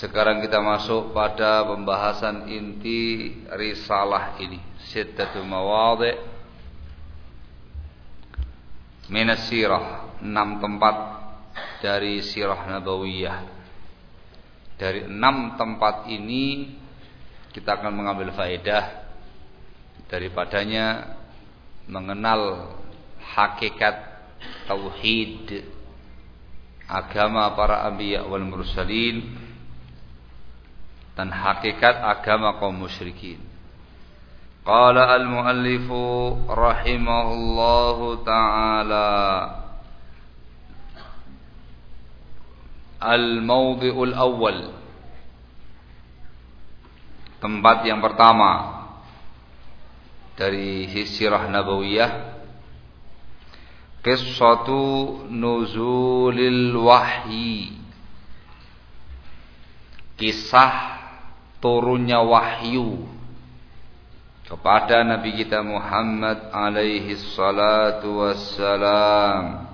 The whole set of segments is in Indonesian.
Sekarang kita masuk pada pembahasan inti risalah ini. Sittatu mawadhi' min sirah, enam tempat dari sirah nabawiyah. Dari enam tempat ini kita akan mengambil faedah daripadanya mengenal hakikat tauhid agama para anbiya wal mursalin dan hakikat agama kaum musyrikin. Qala al-muallif rahimahullahu taala. Al-mawdhi'ul awwal. Tempat yang pertama dari sirah nabawiyah. Qissatu nuzulil wahyi. Kisah turunnya wahyu kepada Nabi kita Muhammad alaihi salatu wassalam.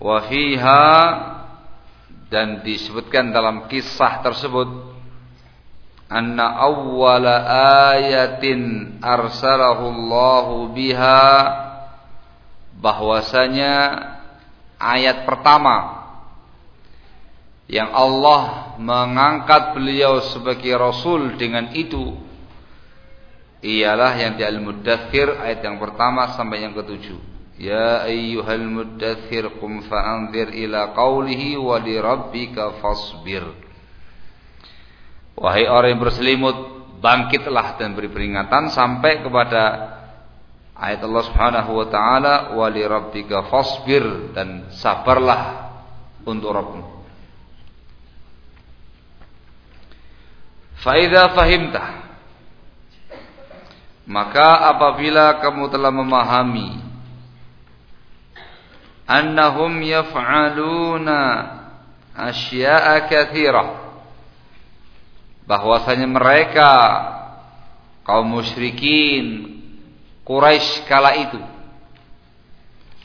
Wafiha dan disebutkan dalam kisah tersebut anna awwala ayatin arsalahu Allahu biha bahwasanya ayat pertama yang Allah mengangkat beliau sebagai rasul dengan itu ialah yang di Al-Muddathir ayat yang pertama sampai yang ketujuh. Ya ayyuhal muddathir qum fa'anzir ila qawlihi wa li rabbika fasbir. Wahai orang yang berselimut, bangkitlah dan beri peringatan sampai kepada ayat Allah Subhanahu wa taala wa li rabbika fasbir dan sabarlah untuk Rabbmu. Faida fahimtah. Maka apabila kamu telah memahami Annahum yaf'aluna asya'a kathirah Bahwasanya mereka kaum musyrikin Quraisy kala itu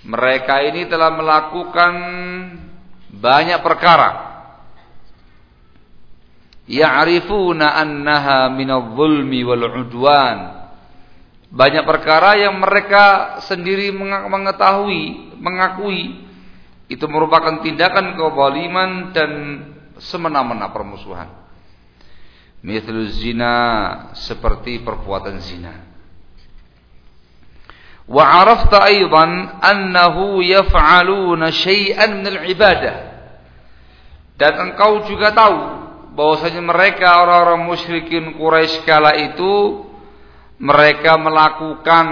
mereka ini telah melakukan banyak perkara ya'rifuna annaha minadh-dhulmi wal 'udwan. Banyak perkara yang mereka sendiri mengetahui, mengakui itu merupakan tindakan kezaliman dan semena-mena permusuhan. Mithlu zina seperti perbuatan zina. Wa 'arafta aidan annahu yaf'aluna syai'an min al-ibadah. Dan engkau juga tahu bahwasanya mereka orang-orang musyrikin Quraisy kala itu mereka melakukan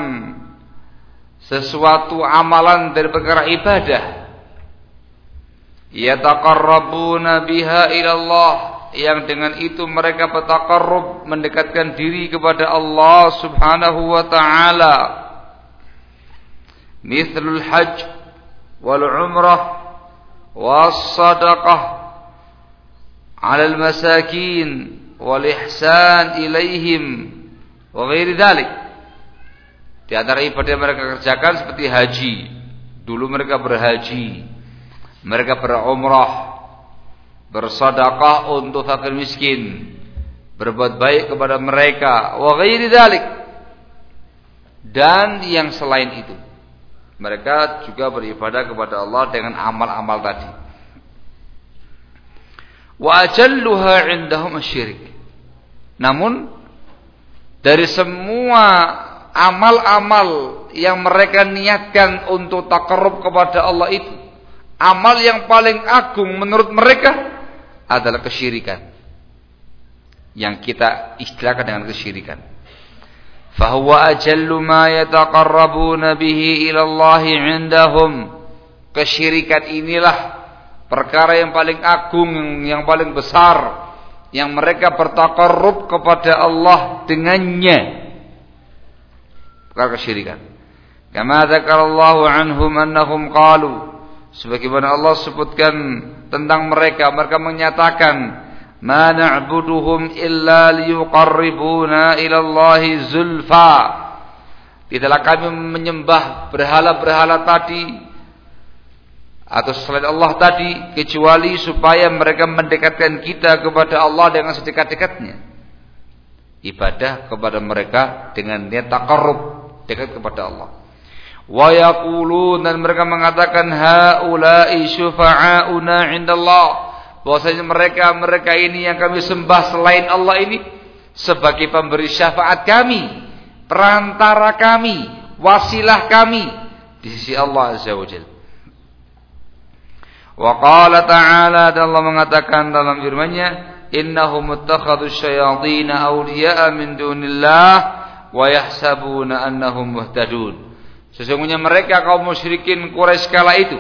sesuatu amalan dari perkara ibadah. Yataqarrabuna biha ila Allah yang dengan itu mereka bertaqarrub mendekatkan diri kepada Allah Subhanahu wa taala. Mithlul hajj wal umrah was sadaqah 'alal masakin wal ihsan ilaihim wa ghairi dzalik. Di antara ibadah yang mereka kerjakan seperti haji. Dulu mereka berhaji, mereka berumrah, bersedekah untuk fakir miskin, berbuat baik kepada mereka, wa ghairi dzalik. Dan yang selain itu, mereka juga beribadah kepada Allah dengan amal-amal tadi wa ajalluha indahum syirik. Namun dari semua amal-amal yang mereka niatkan untuk takarrub kepada Allah itu, amal yang paling agung menurut mereka adalah kesyirikan. Yang kita istilahkan dengan kesyirikan. Fahuwa ajallu ma yataqarrabuna bihi ila Allah indahum. Kesyirikan inilah perkara yang paling agung yang paling besar yang mereka bertakarrub kepada Allah dengannya. Perkara kesyirikan. Kama dzakarallahu anhum annahum qalu sebagaimana Allah sebutkan tentang mereka mereka menyatakan ma na'buduhum illa liyuqarribuna ila Allahi zulfa tidaklah kami menyembah berhala-berhala tadi atau selain Allah tadi kecuali supaya mereka mendekatkan kita kepada Allah dengan sedekat-dekatnya. Ibadah kepada mereka dengan niat takarrub dekat kepada Allah. Wa yaqulun dan mereka mengatakan haula'i syufa'auna 'indallah. Bahwasanya mereka mereka ini yang kami sembah selain Allah ini sebagai pemberi syafaat kami, perantara kami, wasilah kami di sisi Allah Azza wa Jalla. Wa qala ta'ala dan Allah mengatakan dalam firman-Nya, "Innahum ittakhadhu syayatin awliya'a min dunillah wa yahsabuna annahum muhtadun." Sesungguhnya mereka kaum musyrikin Quraisy kala itu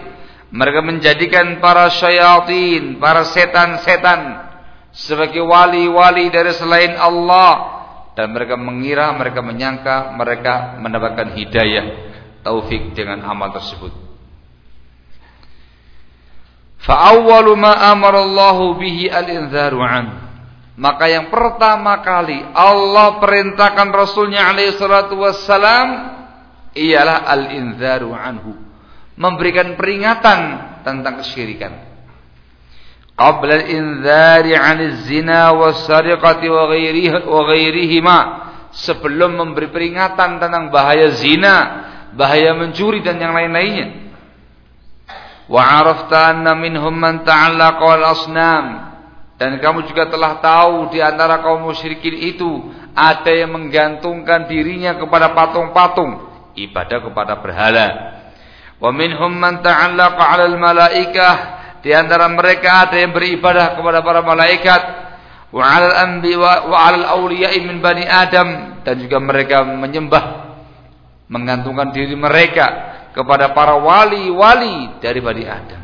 mereka menjadikan para syayatin, para setan-setan sebagai wali-wali dari selain Allah dan mereka mengira, mereka menyangka mereka mendapatkan hidayah taufik dengan amal tersebut. Fa'awwalu ma amarallahu bihi al-inzaru. Maka yang pertama kali Allah perintahkan Rasulnya alaihi salatu wassalam ialah al-inzaru anhu. Memberikan peringatan tentang kesyirikan. Qabla al-inzari 'anil zina was-sariqati wa ghairihi wa ghairihima. Sebelum memberi peringatan tentang bahaya zina, bahaya mencuri dan yang lain-lainnya wa arafta anna minhum man ta'allaqa wal asnam. Dan kamu juga telah tahu di antara kaum musyrikin itu ada yang menggantungkan dirinya kepada patung-patung ibadah kepada berhala. Wa minhum man ta'allaqa 'alal malaikah. Di antara mereka ada yang beribadah kepada para malaikat. Wa 'alal anbi wa 'alal awliya'i min bani adam. Dan juga mereka menyembah menggantungkan diri mereka kepada para wali-wali dari Bani Adam.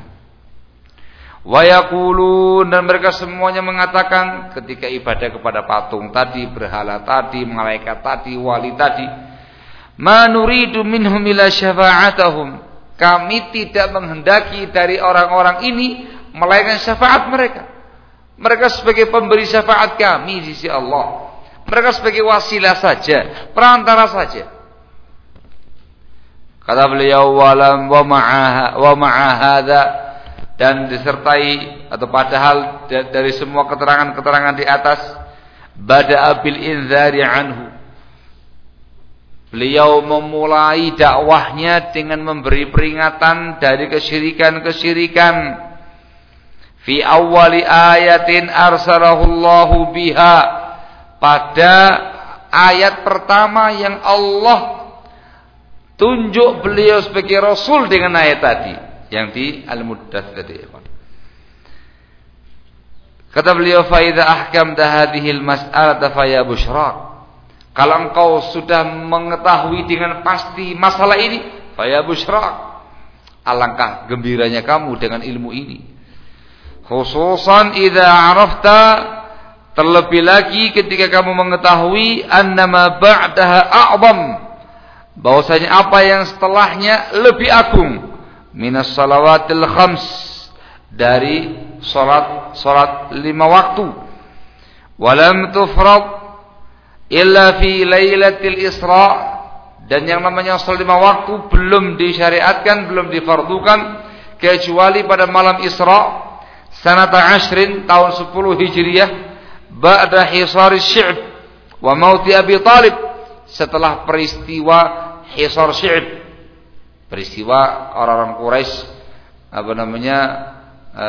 Wayakulu dan mereka semuanya mengatakan ketika ibadah kepada patung tadi, berhala tadi, malaikat tadi, wali tadi, manuridu minhum ila syafa'atahum. Kami tidak menghendaki dari orang-orang ini melainkan syafaat mereka. Mereka sebagai pemberi syafaat kami di sisi Allah. Mereka sebagai wasilah saja, perantara saja. Kata beliau walam wa ma'aha wa ma'ahada dan disertai atau padahal dari semua keterangan-keterangan di atas bada bil inzari anhu. Beliau memulai dakwahnya dengan memberi peringatan dari kesyirikan-kesyirikan. Fi awali ayatin arsalahu Allahu biha. Pada ayat pertama yang Allah tunjuk beliau sebagai rasul dengan ayat tadi yang di Al-Muddatsir tadi. Kata beliau faida ahkam hadhihi al-mas'alata faya bushra. Kalau engkau sudah mengetahui dengan pasti masalah ini, faya bushra. Alangkah gembiranya kamu dengan ilmu ini. Khususan idza arafta terlebih lagi ketika kamu mengetahui annama ba'daha a'zam bahwasanya apa yang setelahnya lebih agung. Minas salawatil khams. Dari salat salat lima waktu. Walam tufrad illa fi lailatul isra. Dan yang namanya salat lima waktu belum disyariatkan belum difardukan. Kecuali pada malam Isra. Sanata ashrin tahun 10 Hijriah ba'da hisar syi'b wa mauti Abi Talib. Setelah peristiwa Hisar Syi'ib. Peristiwa orang-orang Quraisy apa namanya e,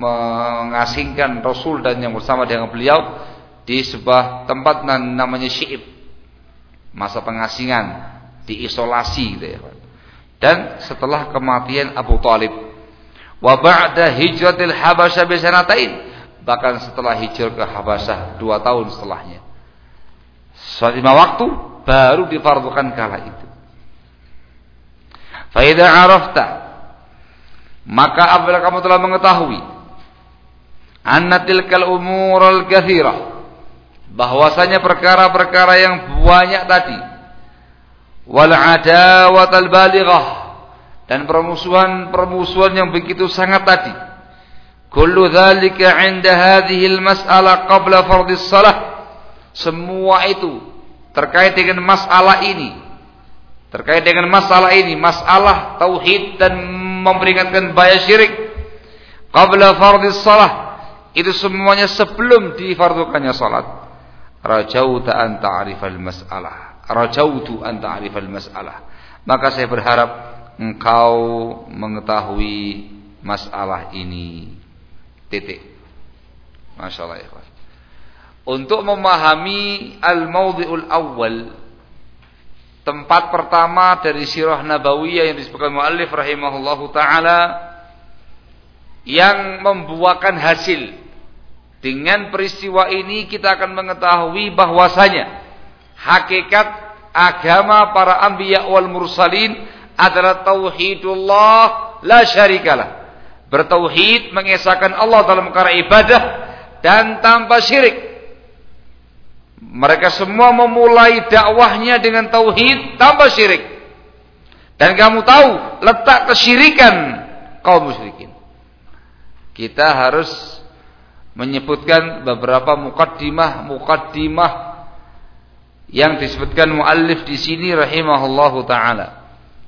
mengasingkan Rasul dan yang bersama dengan beliau di sebuah tempat namanya Syi'ib. Masa pengasingan diisolasi gitu ya dan setelah kematian Abu Talib. Wa ba'da hijratil Habasyah bisanatain bahkan setelah hijrah ke Habasyah dua tahun setelahnya. Lima waktu baru difardukan kala itu. Faidah arafta maka apabila kamu telah mengetahui anna tilkal umurul kathira bahwasanya perkara-perkara yang banyak tadi wal adawatal balighah dan permusuhan-permusuhan yang begitu sangat tadi kullu dzalika 'inda hadhihi al-mas'alah qabla fardhis salah semua itu terkait dengan masalah ini terkait dengan masalah ini masalah tauhid dan memperingatkan bahaya syirik qabla fardhis salah itu semuanya sebelum difardukannya salat. Rajauta an ta'rifal mas'alah. Rajautu an ta'rifal mas'alah. Maka saya berharap engkau mengetahui masalah ini. Titik. Masya Allah ya Untuk memahami al-mawdi'ul awal tempat pertama dari sirah nabawiyah yang disebutkan muallif rahimahullahu taala yang membuahkan hasil dengan peristiwa ini kita akan mengetahui bahwasanya hakikat agama para anbiya wal mursalin adalah tauhidullah la syarikalah. Bertauhid mengesahkan Allah dalam perkara ibadah dan tanpa syirik. Mereka semua memulai dakwahnya dengan tauhid tanpa syirik. Dan kamu tahu letak kesyirikan kaum musyrikin. Kita harus menyebutkan beberapa mukaddimah mukaddimah yang disebutkan muallif di sini rahimahullahu taala.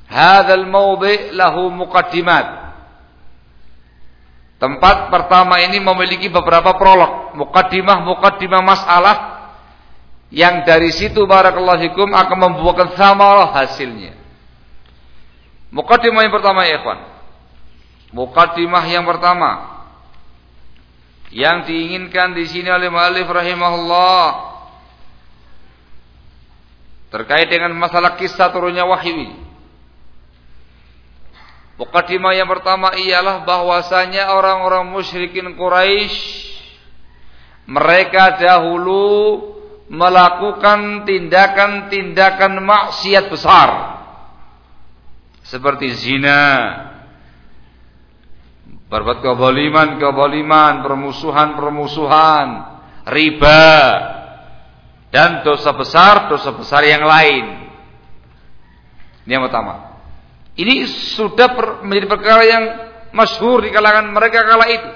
Hadzal mawdi' lahu muqaddimat. Tempat pertama ini memiliki beberapa prolog, mukaddimah-mukaddimah masalah yang dari situ barakallahu fikum akan membuahkan samarah hasilnya. Mukaddimah yang pertama ya ikhwan. Mukaddimah yang pertama yang diinginkan di sini oleh muallif rahimahullah terkait dengan masalah kisah turunnya wahyu ini. Mukaddimah yang pertama ialah bahwasanya orang-orang musyrikin Quraisy mereka dahulu melakukan tindakan-tindakan maksiat besar seperti zina, berbuat keboliman, keboliman, permusuhan, permusuhan, riba, dan dosa besar, dosa besar yang lain. Ini yang pertama. Ini sudah per, menjadi perkara yang masyhur di kalangan mereka kala itu.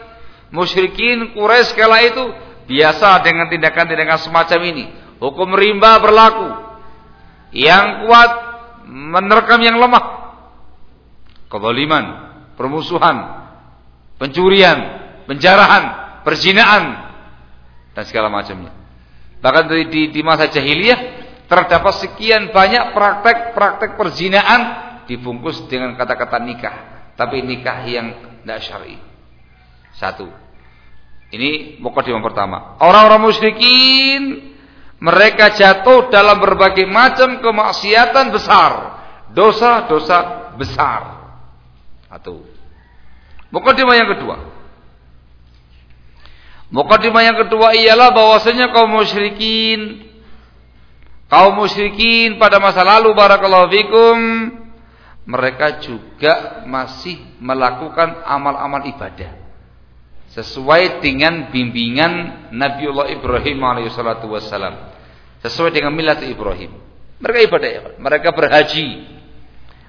Musyrikin Quraisy kala itu biasa dengan tindakan-tindakan semacam ini. Hukum rimba berlaku. Yang kuat menerkam yang lemah. Keboliman, permusuhan, pencurian, penjarahan, perzinaan dan segala macamnya. Bahkan di, di, di masa jahiliyah terdapat sekian banyak praktek-praktek perzinaan dibungkus dengan kata-kata nikah, tapi nikah yang tidak syar'i. Satu. Ini mukadimah pertama. Orang-orang musyrikin mereka jatuh dalam berbagai macam kemaksiatan besar, dosa-dosa besar. Satu. Mukadimah yang kedua. Mukadimah yang kedua ialah bahwasanya kaum musyrikin kaum musyrikin pada masa lalu barakallahu fikum mereka juga masih melakukan amal-amal ibadah sesuai dengan bimbingan Nabiullah Ibrahim alaihissalatu wassalam sesuai dengan milat Ibrahim mereka ibadah ya mereka berhaji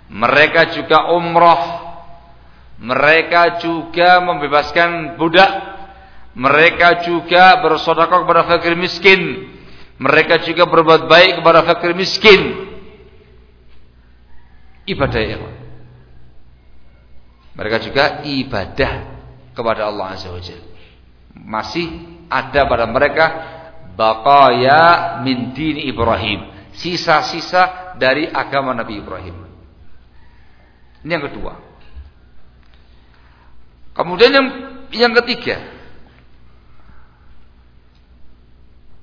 mereka juga umrah mereka juga membebaskan budak. Mereka juga bersedekah kepada fakir miskin. Mereka juga berbuat baik kepada fakir miskin. Ibadah ya. Mereka juga ibadah kepada Allah Azza wa Masih ada pada mereka baqaya min dini Ibrahim. Sisa-sisa dari agama Nabi Ibrahim. Ini yang kedua. Kemudian yang yang ketiga.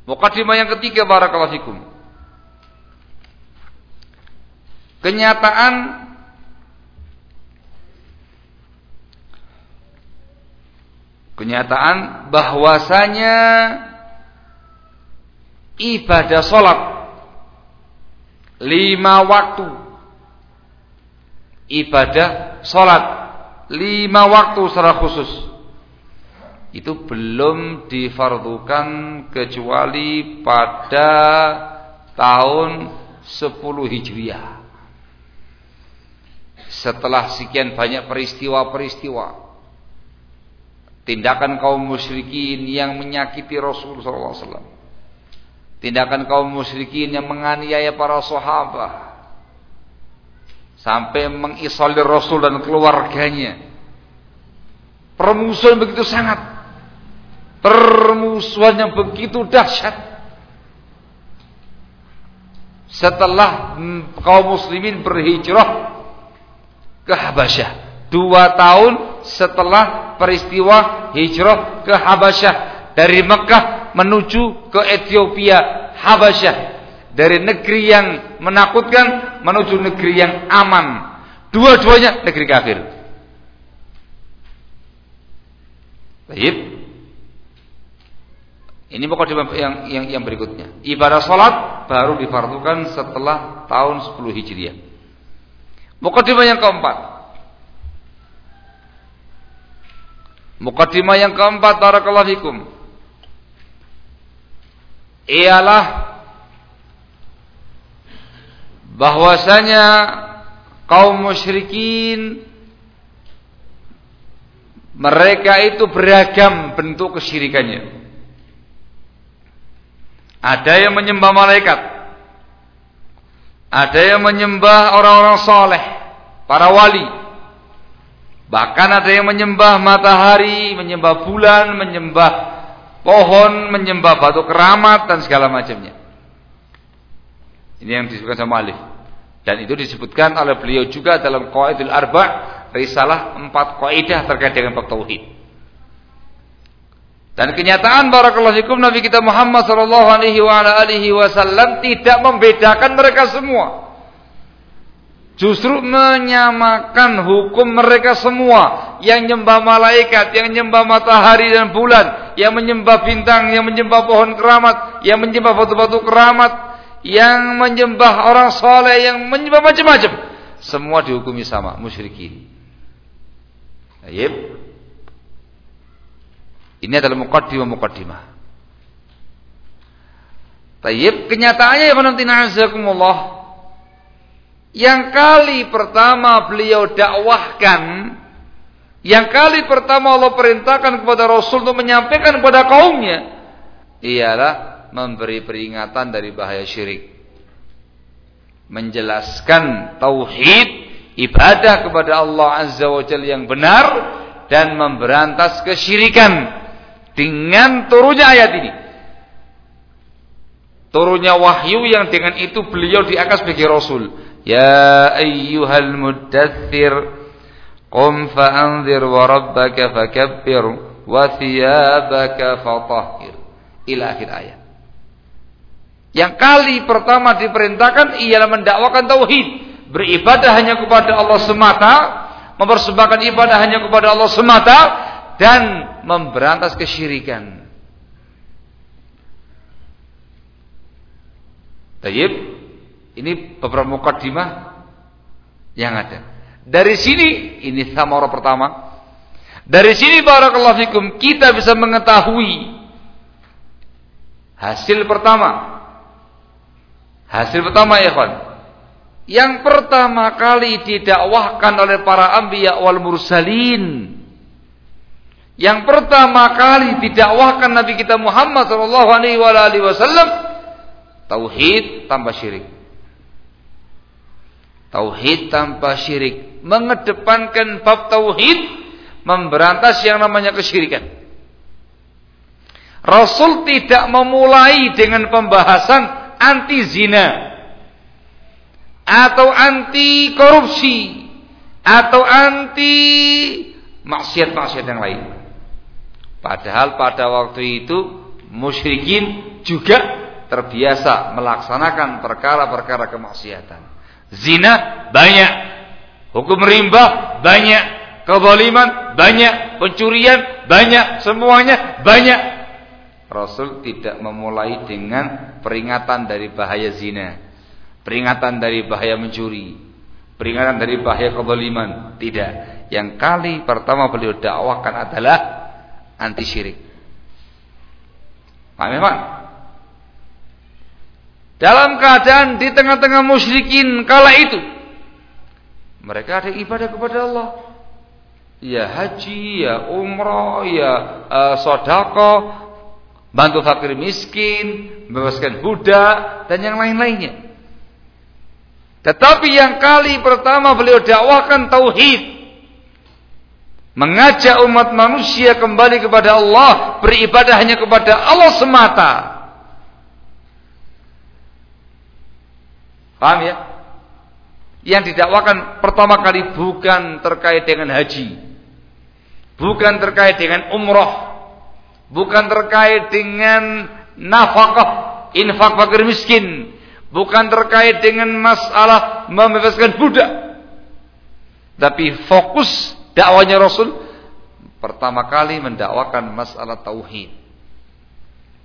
Mukadimah yang ketiga barakallahu fikum. Kenyataan kenyataan bahwasanya ibadah sholat lima waktu. Ibadah sholat lima waktu secara khusus. Itu belum difardukan kecuali pada tahun 10 Hijriah. Setelah sekian banyak peristiwa-peristiwa tindakan kaum musyrikin yang menyakiti Rasul sallallahu alaihi wasallam. Tindakan kaum musyrikin yang menganiaya para sahabat sampai mengisolir Rasul dan keluarganya. Permusuhan begitu sangat. Permusuhan yang begitu dahsyat. Setelah kaum muslimin berhijrah ke Habasyah. Dua tahun setelah peristiwa hijrah ke Habasyah. Dari Mekah menuju ke Ethiopia, Habasyah. Dari negeri yang menakutkan menuju negeri yang aman. Dua-duanya negeri kafir. Baik. Ini pokok yang, yang yang berikutnya. Ibadah salat baru difardukan setelah tahun 10 Hijriah. Mukadimah yang keempat. Mukadimah yang keempat barakallahu fikum. Ialah bahwasanya kaum musyrikin mereka itu beragam bentuk kesyirikannya. Ada yang menyembah malaikat. Ada yang menyembah orang-orang soleh, para wali. Bahkan ada yang menyembah matahari, menyembah bulan, menyembah pohon, menyembah batu keramat dan segala macamnya. Ini yang disebutkan sama Alif. Dan itu disebutkan oleh beliau juga dalam Qaidul Arba' risalah empat kaidah terkait dengan bab tauhid. Dan kenyataan barakallahu fikum Nabi kita Muhammad sallallahu alaihi wasallam tidak membedakan mereka semua. Justru menyamakan hukum mereka semua yang menyembah malaikat, yang menyembah matahari dan bulan, yang menyembah bintang, yang menyembah pohon keramat, yang menyembah batu-batu keramat, yang menyembah orang soleh, yang menyembah macam-macam, semua dihukumi sama, musyrikin. Ayib. Ini adalah mukaddimah-mukaddimah. Tayyib, kenyataannya ya azakumullah yang kali pertama beliau dakwahkan yang kali pertama Allah perintahkan kepada Rasul untuk menyampaikan kepada kaumnya ialah memberi peringatan dari bahaya syirik. Menjelaskan tauhid ibadah kepada Allah Azza wa Jalla yang benar dan memberantas kesyirikan dengan turunnya ayat ini. Turunnya wahyu yang dengan itu beliau diangkat sebagai rasul. Muddathir qum fa'anzir wa rabbaka fakabbir wa thiyabaka fatahhir. Ila akhir ayat. Yang kali pertama diperintahkan ialah mendakwakan tauhid, beribadah hanya kepada Allah semata, mempersembahkan ibadah hanya kepada Allah semata dan memberantas kesyirikan. Tayyib, ini beberapa mukadimah yang ada. Dari sini ini samara pertama. Dari sini barakallahu fikum kita bisa mengetahui hasil pertama Hasil pertama ya kawan. Yang pertama kali didakwahkan oleh para anbiya wal mursalin. Yang pertama kali didakwahkan Nabi kita Muhammad sallallahu alaihi wasallam tauhid tanpa syirik. Tauhid tanpa syirik, mengedepankan bab tauhid, memberantas yang namanya kesyirikan. Rasul tidak memulai dengan pembahasan anti zina atau anti korupsi atau anti maksiat-maksiat yang lain. Padahal pada waktu itu musyrikin juga terbiasa melaksanakan perkara-perkara kemaksiatan. Zina banyak, hukum rimba banyak, kezaliman banyak, pencurian banyak, semuanya banyak. Rasul tidak memulai dengan peringatan dari bahaya zina, peringatan dari bahaya mencuri, peringatan dari bahaya kezaliman. Tidak. Yang kali pertama beliau dakwakan adalah anti syirik. Paham ya, Pak? Dalam keadaan di tengah-tengah musyrikin kala itu mereka ada ibadah kepada Allah. Ya haji, ya umroh, ya uh, sodako, bantu fakir miskin, bebaskan budak dan yang lain-lainnya. Tetapi yang kali pertama beliau dakwahkan tauhid. Mengajak umat manusia kembali kepada Allah, beribadah hanya kepada Allah semata. Paham ya? Yang didakwakan pertama kali bukan terkait dengan haji. Bukan terkait dengan umroh. Bukan terkait dengan nafkah, infak fakir miskin. Bukan terkait dengan masalah membebaskan budak. Tapi fokus dakwanya Rasul pertama kali mendakwakan masalah tauhid.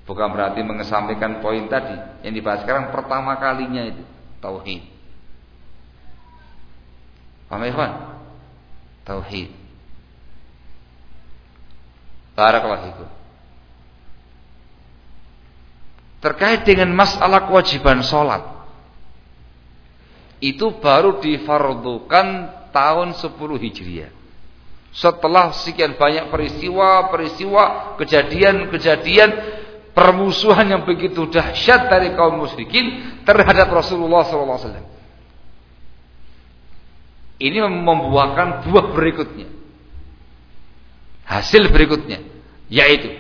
Bukan berarti mengesampingkan poin tadi yang dibahas sekarang pertama kalinya itu tauhid. Paham ya, Tauhid. Barakallahu fikum. Terkait dengan masalah kewajiban sholat Itu baru difardukan tahun 10 Hijriah setelah sekian banyak peristiwa-peristiwa, kejadian-kejadian permusuhan yang begitu dahsyat dari kaum musyrikin terhadap Rasulullah SAW. Ini membuahkan buah berikutnya. Hasil berikutnya yaitu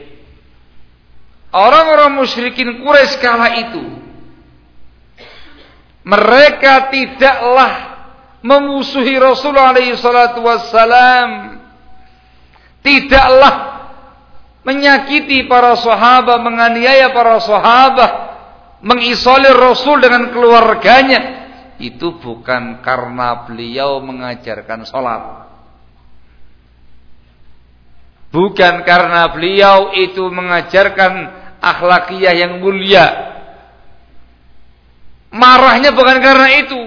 orang-orang musyrikin Quraisy kala itu mereka tidaklah memusuhi Rasulullah wassalam tidaklah menyakiti para sahabat, menganiaya para sahabat, mengisolir Rasul dengan keluarganya. Itu bukan karena beliau mengajarkan sholat. Bukan karena beliau itu mengajarkan akhlakiyah yang mulia. Marahnya bukan karena itu.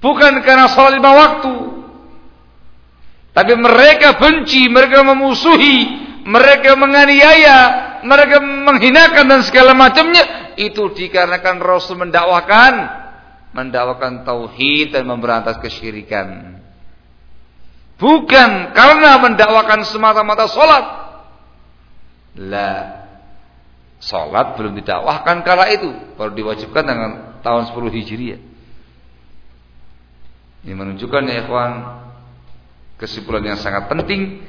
Bukan karena sholat lima waktu. Tapi mereka benci, mereka memusuhi, mereka menganiaya, mereka menghinakan dan segala macamnya. Itu dikarenakan Rasul mendakwakan, mendakwakan tauhid dan memberantas kesyirikan. Bukan karena mendakwakan semata-mata solat. Lah, solat belum didakwahkan kala itu, baru diwajibkan dengan tahun 10 Hijriah. Ini menunjukkan ya ikhwan kesimpulan yang sangat penting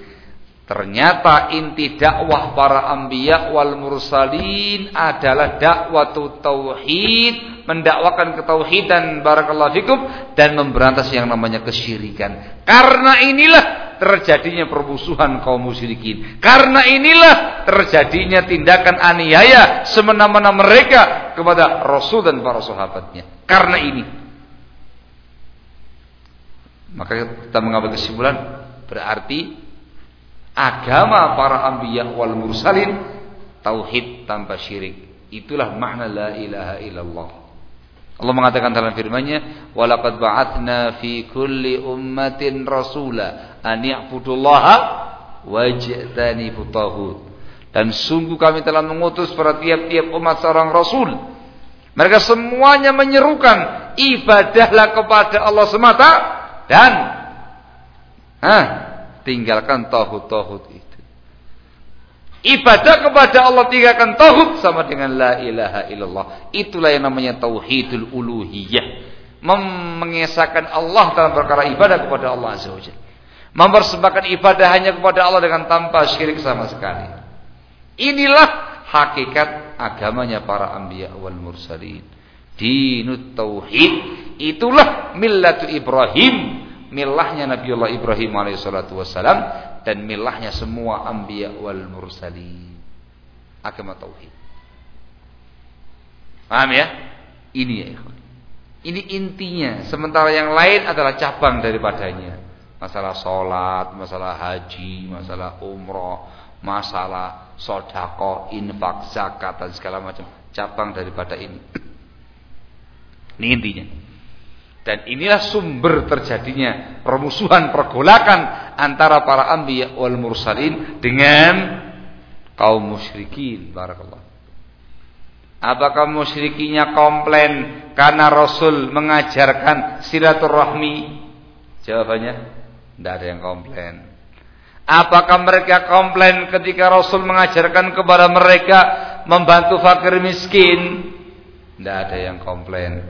ternyata inti dakwah para anbiya wal mursalin adalah dakwah tauhid mendakwakan ketauhidan barakallahu fikum dan memberantas yang namanya kesyirikan. Karena inilah terjadinya permusuhan kaum musyrikin. Karena inilah terjadinya tindakan aniaya semena-mena mereka kepada Rasul dan para sahabatnya. Karena ini. Maka kita mengambil kesimpulan berarti agama para anbiya wal mursalin tauhid tanpa syirik. Itulah makna la ilaha illallah. Allah mengatakan dalam firman-Nya, "Walaqad ba'atsna fi kulli ummatin rasula an ya'budullaha wajtanibu taghut." Dan sungguh kami telah mengutus pada tiap-tiap umat seorang rasul. Mereka semuanya menyerukan ibadahlah kepada Allah semata dan ah, tinggalkan tauhid-tauhid itu. Ibadah kepada Allah tinggalkan tauhid sama dengan la ilaha illallah. Itulah yang namanya tauhidul uluhiyah. Mengesahkan Allah dalam perkara ibadah kepada Allah Azza wa Mempersembahkan ibadah hanya kepada Allah dengan tanpa syirik sama sekali. Inilah hakikat agamanya para anbiya wal mursalin. Dinut tauhid itulah millatu Ibrahim, milahnya Nabiullah Ibrahim alaihissalatu dan milahnya semua anbiya wal mursalin. Agama tauhid. Paham ya? Ini ya Ini intinya. Sementara yang lain adalah cabang daripadanya. Masalah sholat, masalah haji, masalah umroh, masalah sodako, infak, zakat dan segala macam cabang daripada ini. Ini intinya. Dan inilah sumber terjadinya permusuhan, pergolakan antara para anbiya wal mursalin dengan kaum musyrikin. Barakallah. Apakah musyrikinya komplain karena Rasul mengajarkan silaturahmi? Jawabannya, tidak ada yang komplain. Apakah mereka komplain ketika Rasul mengajarkan kepada mereka membantu fakir miskin? Tidak ada yang komplain.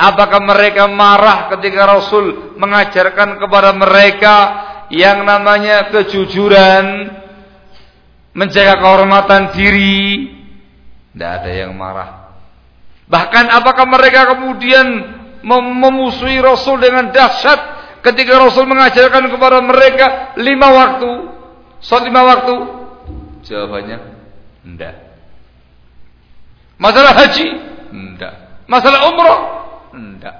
Apakah mereka marah ketika Rasul mengajarkan kepada mereka yang namanya kejujuran, menjaga kehormatan diri? Tidak ada yang marah. Bahkan apakah mereka kemudian memusuhi Rasul dengan dahsyat ketika Rasul mengajarkan kepada mereka lima waktu, sholat lima waktu? Jawabannya, tidak. Masalah haji? Tidak. Masalah umrah? Tidak.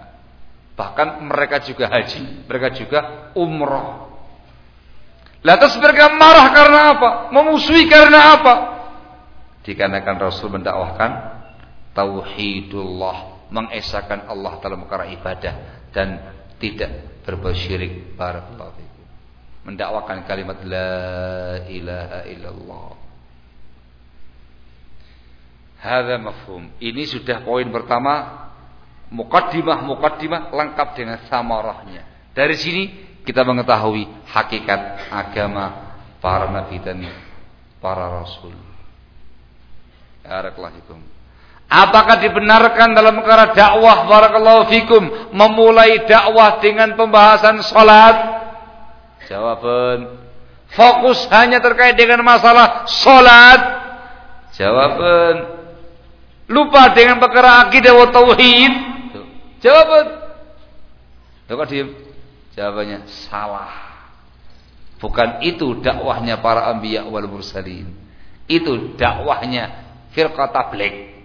Bahkan mereka juga haji, mereka juga umroh. Lantas mereka marah karena apa? Memusuhi karena apa? Dikarenakan Rasul mendakwahkan tauhidullah, mengesahkan Allah dalam perkara ibadah dan tidak berbuat syirik. Barakallahu. Mendakwakan kalimat la ilaha illallah. Hadza mafhum. Ini sudah poin pertama mukaddimah-mukaddimah lengkap dengan samarahnya. Dari sini kita mengetahui hakikat agama para nabi dan para rasul. Barakallahu Apakah dibenarkan dalam perkara dakwah barakallahu fikum memulai dakwah dengan pembahasan salat? Jawaban fokus hanya terkait dengan masalah salat. Jawaban lupa dengan perkara akidah wa tauhid. Jawaban. Loh kok? Jawabannya salah. Bukan itu dakwahnya para anbiya wal mursalin. Itu dakwahnya firqah tabligh.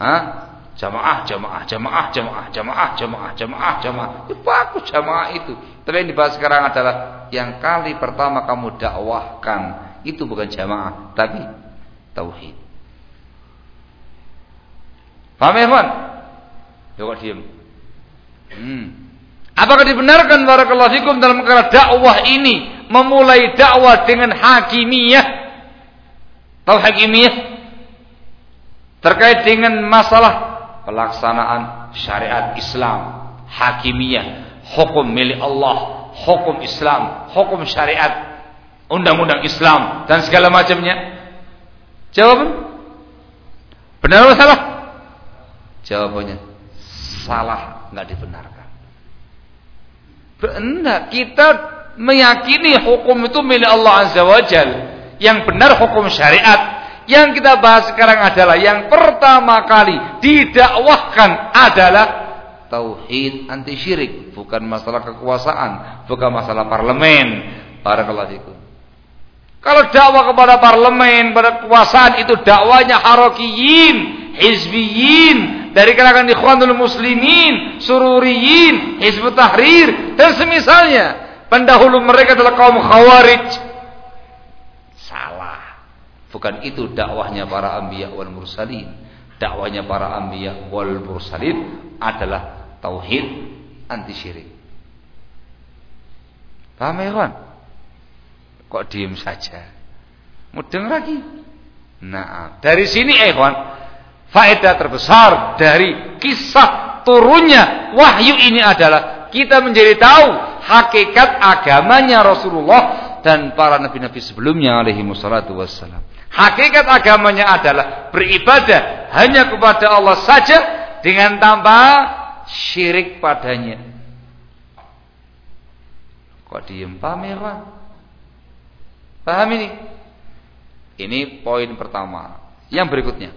Hah? Jamaah, jamaah, jamaah, jamaah, jamaah, jamaah, jamaah, jamaah. Itu bagus jamaah itu. Tapi yang dibahas sekarang adalah yang kali pertama kamu dakwahkan itu bukan jamaah, tapi tauhid. Paham ya, kawan? Coba diam. Hmm. Apakah dibenarkan barakallahu fikum dalam perkara dakwah ini memulai dakwah dengan hakimiyah? Tahu hakimiyah? Terkait dengan masalah pelaksanaan syariat Islam, hakimiyah, hukum milik Allah, hukum Islam, hukum syariat, undang-undang Islam dan segala macamnya. Jawaban? Benar atau salah? Jawabannya salah, nggak dibenarkan. Benar, kita meyakini hukum itu milik Allah Azza wa Jal. Yang benar hukum syariat. Yang kita bahas sekarang adalah yang pertama kali didakwahkan adalah tauhid anti syirik, bukan masalah kekuasaan, bukan masalah parlemen. Barakallahu fikum. Kalau dakwah kepada parlemen, pada kekuasaan itu dakwanya harokiyin, hizbiyin, dari kalangan ikhwanul muslimin, sururiyin, hizbut tahrir dan semisalnya. Pendahulu mereka adalah kaum khawarij. Salah. Bukan itu dakwahnya para anbiya wal mursalin. Dakwahnya para anbiya wal mursalin adalah tauhid anti syirik. Paham ya kawan? Kok diem saja? Mudeng lagi. Nah, dari sini eh kawan, faedah terbesar dari kisah turunnya wahyu ini adalah kita menjadi tahu hakikat agamanya Rasulullah dan para nabi-nabi sebelumnya alaihi wassalatu wassalam. Hakikat agamanya adalah beribadah hanya kepada Allah saja dengan tanpa syirik padanya. Kok diem paham ya Pak? Paham ini? Ini poin pertama. Yang berikutnya.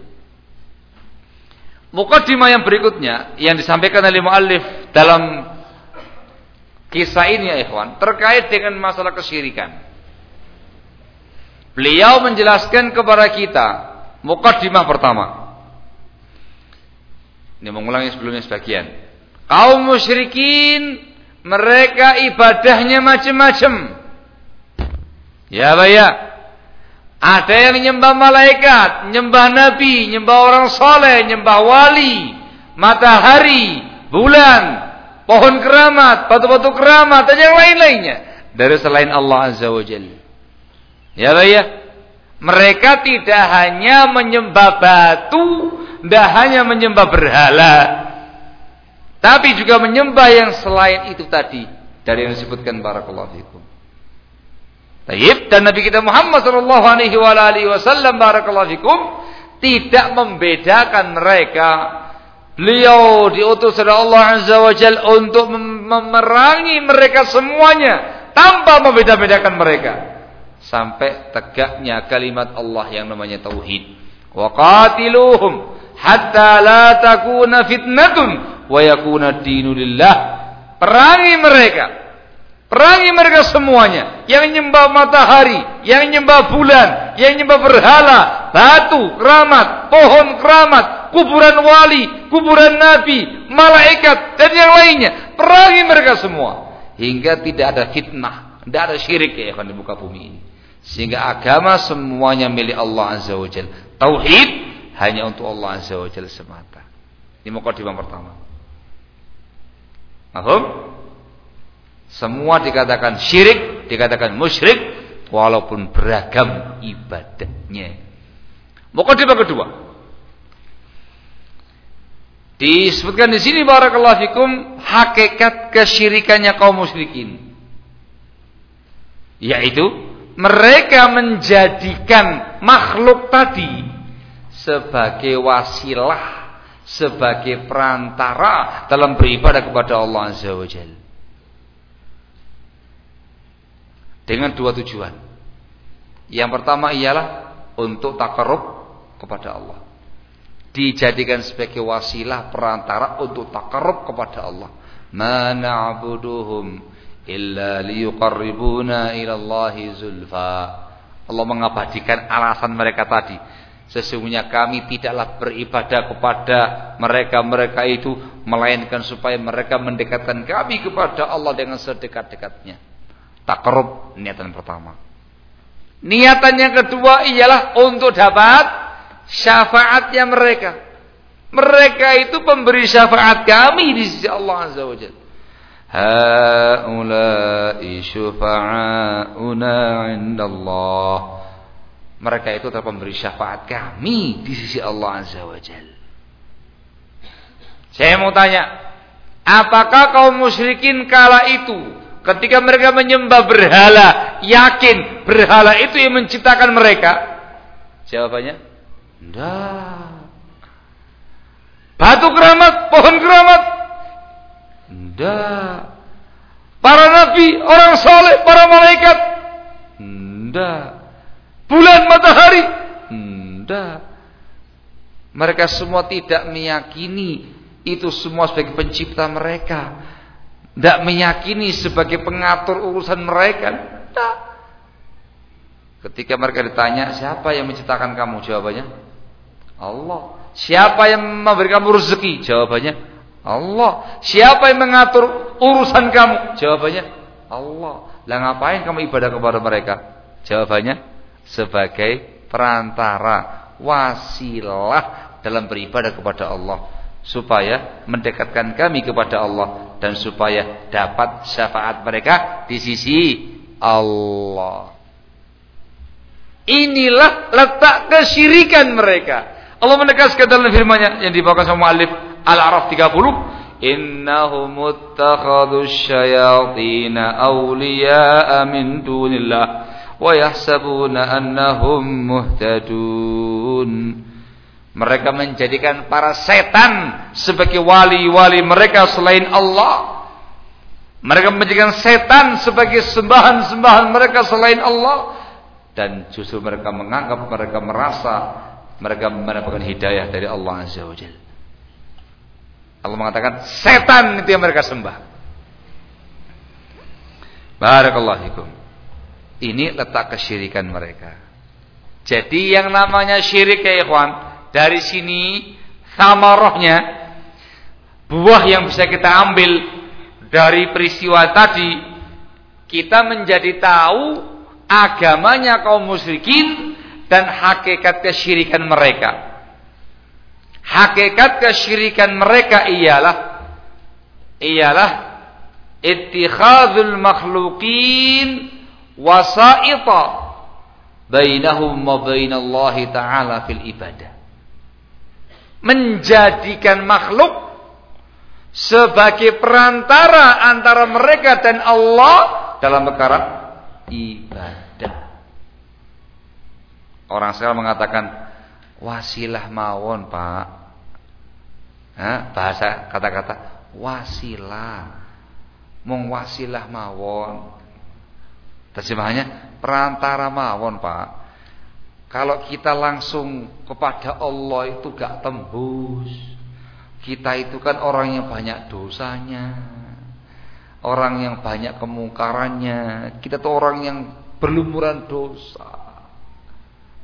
Mukaddimah yang berikutnya yang disampaikan oleh muallif dalam kisah ini ya ikhwan terkait dengan masalah kesyirikan. Beliau menjelaskan kepada kita mukaddimah pertama. Ini mengulangi sebelumnya sebagian. Kaum musyrikin mereka ibadahnya macam-macam. Ya, Bapak ada yang menyembah malaikat, menyembah nabi, menyembah orang soleh, menyembah wali, matahari, bulan, pohon keramat, batu-batu keramat dan yang lain-lainnya dari selain Allah Azza wa Jalla. Ya, ya. Mereka tidak hanya menyembah batu, tidak hanya menyembah berhala, tapi juga menyembah yang selain itu tadi dari yang disebutkan barakallahu fikum. Taib dan Nabi kita Muhammad sallallahu alaihi wasallam barakallahu fikum tidak membedakan mereka. Beliau diutus oleh Allah Azza wa Jal untuk memerangi mereka semuanya tanpa membeda-bedakan mereka sampai tegaknya kalimat Allah yang namanya tauhid. Wa qatiluhum hatta la takuna fitnatun wa yakuna dinu lillah. Perangi mereka Perangi mereka semuanya. Yang nyembah matahari, yang nyembah bulan, yang nyembah berhala, batu, keramat, pohon keramat, kuburan wali, kuburan nabi, malaikat, dan yang lainnya. Perangi mereka semua. Hingga tidak ada fitnah, tidak ada syirik ya di muka bumi ini. Sehingga agama semuanya milik Allah Azza wa Jal. Tauhid hanya untuk Allah Azza wa Jal semata. Ini mukadimah pertama. Mahum? Semua dikatakan syirik, dikatakan musyrik, walaupun beragam ibadahnya. Mukadimah kedua. Disebutkan di sini barakallahu fikum hakikat kesyirikannya kaum musyrikin. Yaitu mereka menjadikan makhluk tadi sebagai wasilah, sebagai perantara dalam beribadah kepada Allah Azza wa Jalla. Dengan dua tujuan. Yang pertama ialah untuk takarub kepada Allah. Dijadikan sebagai wasilah perantara untuk takarub kepada Allah. Ma na'buduhum illa liyuqarribuna ila Allahi zulfa. Allah mengabadikan alasan mereka tadi. Sesungguhnya kami tidaklah beribadah kepada mereka-mereka itu melainkan supaya mereka mendekatkan kami kepada Allah dengan sedekat-dekatnya. Takarub niatan pertama. Niatan yang kedua ialah untuk dapat syafaatnya mereka. Mereka itu pemberi syafaat kami di sisi Allah Azza wa Jalla. Haulai syufa'auna indallah. Mereka itu telah pemberi syafaat kami di sisi Allah Azza wa Jalla. Saya mau tanya, apakah kaum musyrikin kala itu Ketika mereka menyembah berhala, yakin berhala itu yang menciptakan mereka? Jawabannya, tidak. Batu keramat, pohon keramat, tidak. Para nabi, orang soleh, para malaikat, tidak. Bulan matahari, tidak. Mereka semua tidak meyakini itu semua sebagai pencipta mereka. Tidak meyakini sebagai pengatur urusan mereka. Tidak. Ketika mereka ditanya, siapa yang menciptakan kamu? Jawabannya, Allah. Siapa yang memberi kamu rezeki? Jawabannya, Allah. Siapa yang mengatur urusan kamu? Jawabannya, Allah. Lah ngapain kamu ibadah kepada mereka? Jawabannya, sebagai perantara, wasilah dalam beribadah kepada Allah supaya mendekatkan kami kepada Allah dan supaya dapat syafaat mereka di sisi Allah. Inilah letak kesyirikan mereka. Allah menegaskan dalam firman-Nya yang dibawakan sama Alif Al-A'raf 30, "Innahum muttakhadhu syayatin awliya'a min dunillah wa yahsabuna annahum muhtadun." Mereka menjadikan para setan sebagai wali-wali mereka selain Allah. Mereka menjadikan setan sebagai sembahan-sembahan mereka selain Allah. Dan justru mereka menganggap, mereka merasa mereka mendapatkan hidayah dari Allah Azza wa Jalla. Allah mengatakan setan itu yang mereka sembah. Barakallahu Ini letak kesyirikan mereka. Jadi yang namanya syirik ya ikhwan, dari sini samarahnya buah yang bisa kita ambil dari peristiwa tadi kita menjadi tahu agamanya kaum musyrikin dan hakikat kesyirikan mereka. Hakikat kesyirikan mereka ialah ialah ittikhadzul makhluqin wasaita bainahum wa bainallahi ta'ala fil ibadah. Menjadikan makhluk sebagai perantara antara mereka dan Allah dalam perkara ibadah. Orang sekarang mengatakan wasilah mawon, Pak. Hah? bahasa kata-kata wasilah. Mung wasilah mawon. Terjemahannya perantara mawon, Pak. Kalau kita langsung kepada Allah itu gak tembus. Kita itu kan orang yang banyak dosanya. Orang yang banyak kemungkarannya. Kita tuh orang yang berlumuran dosa.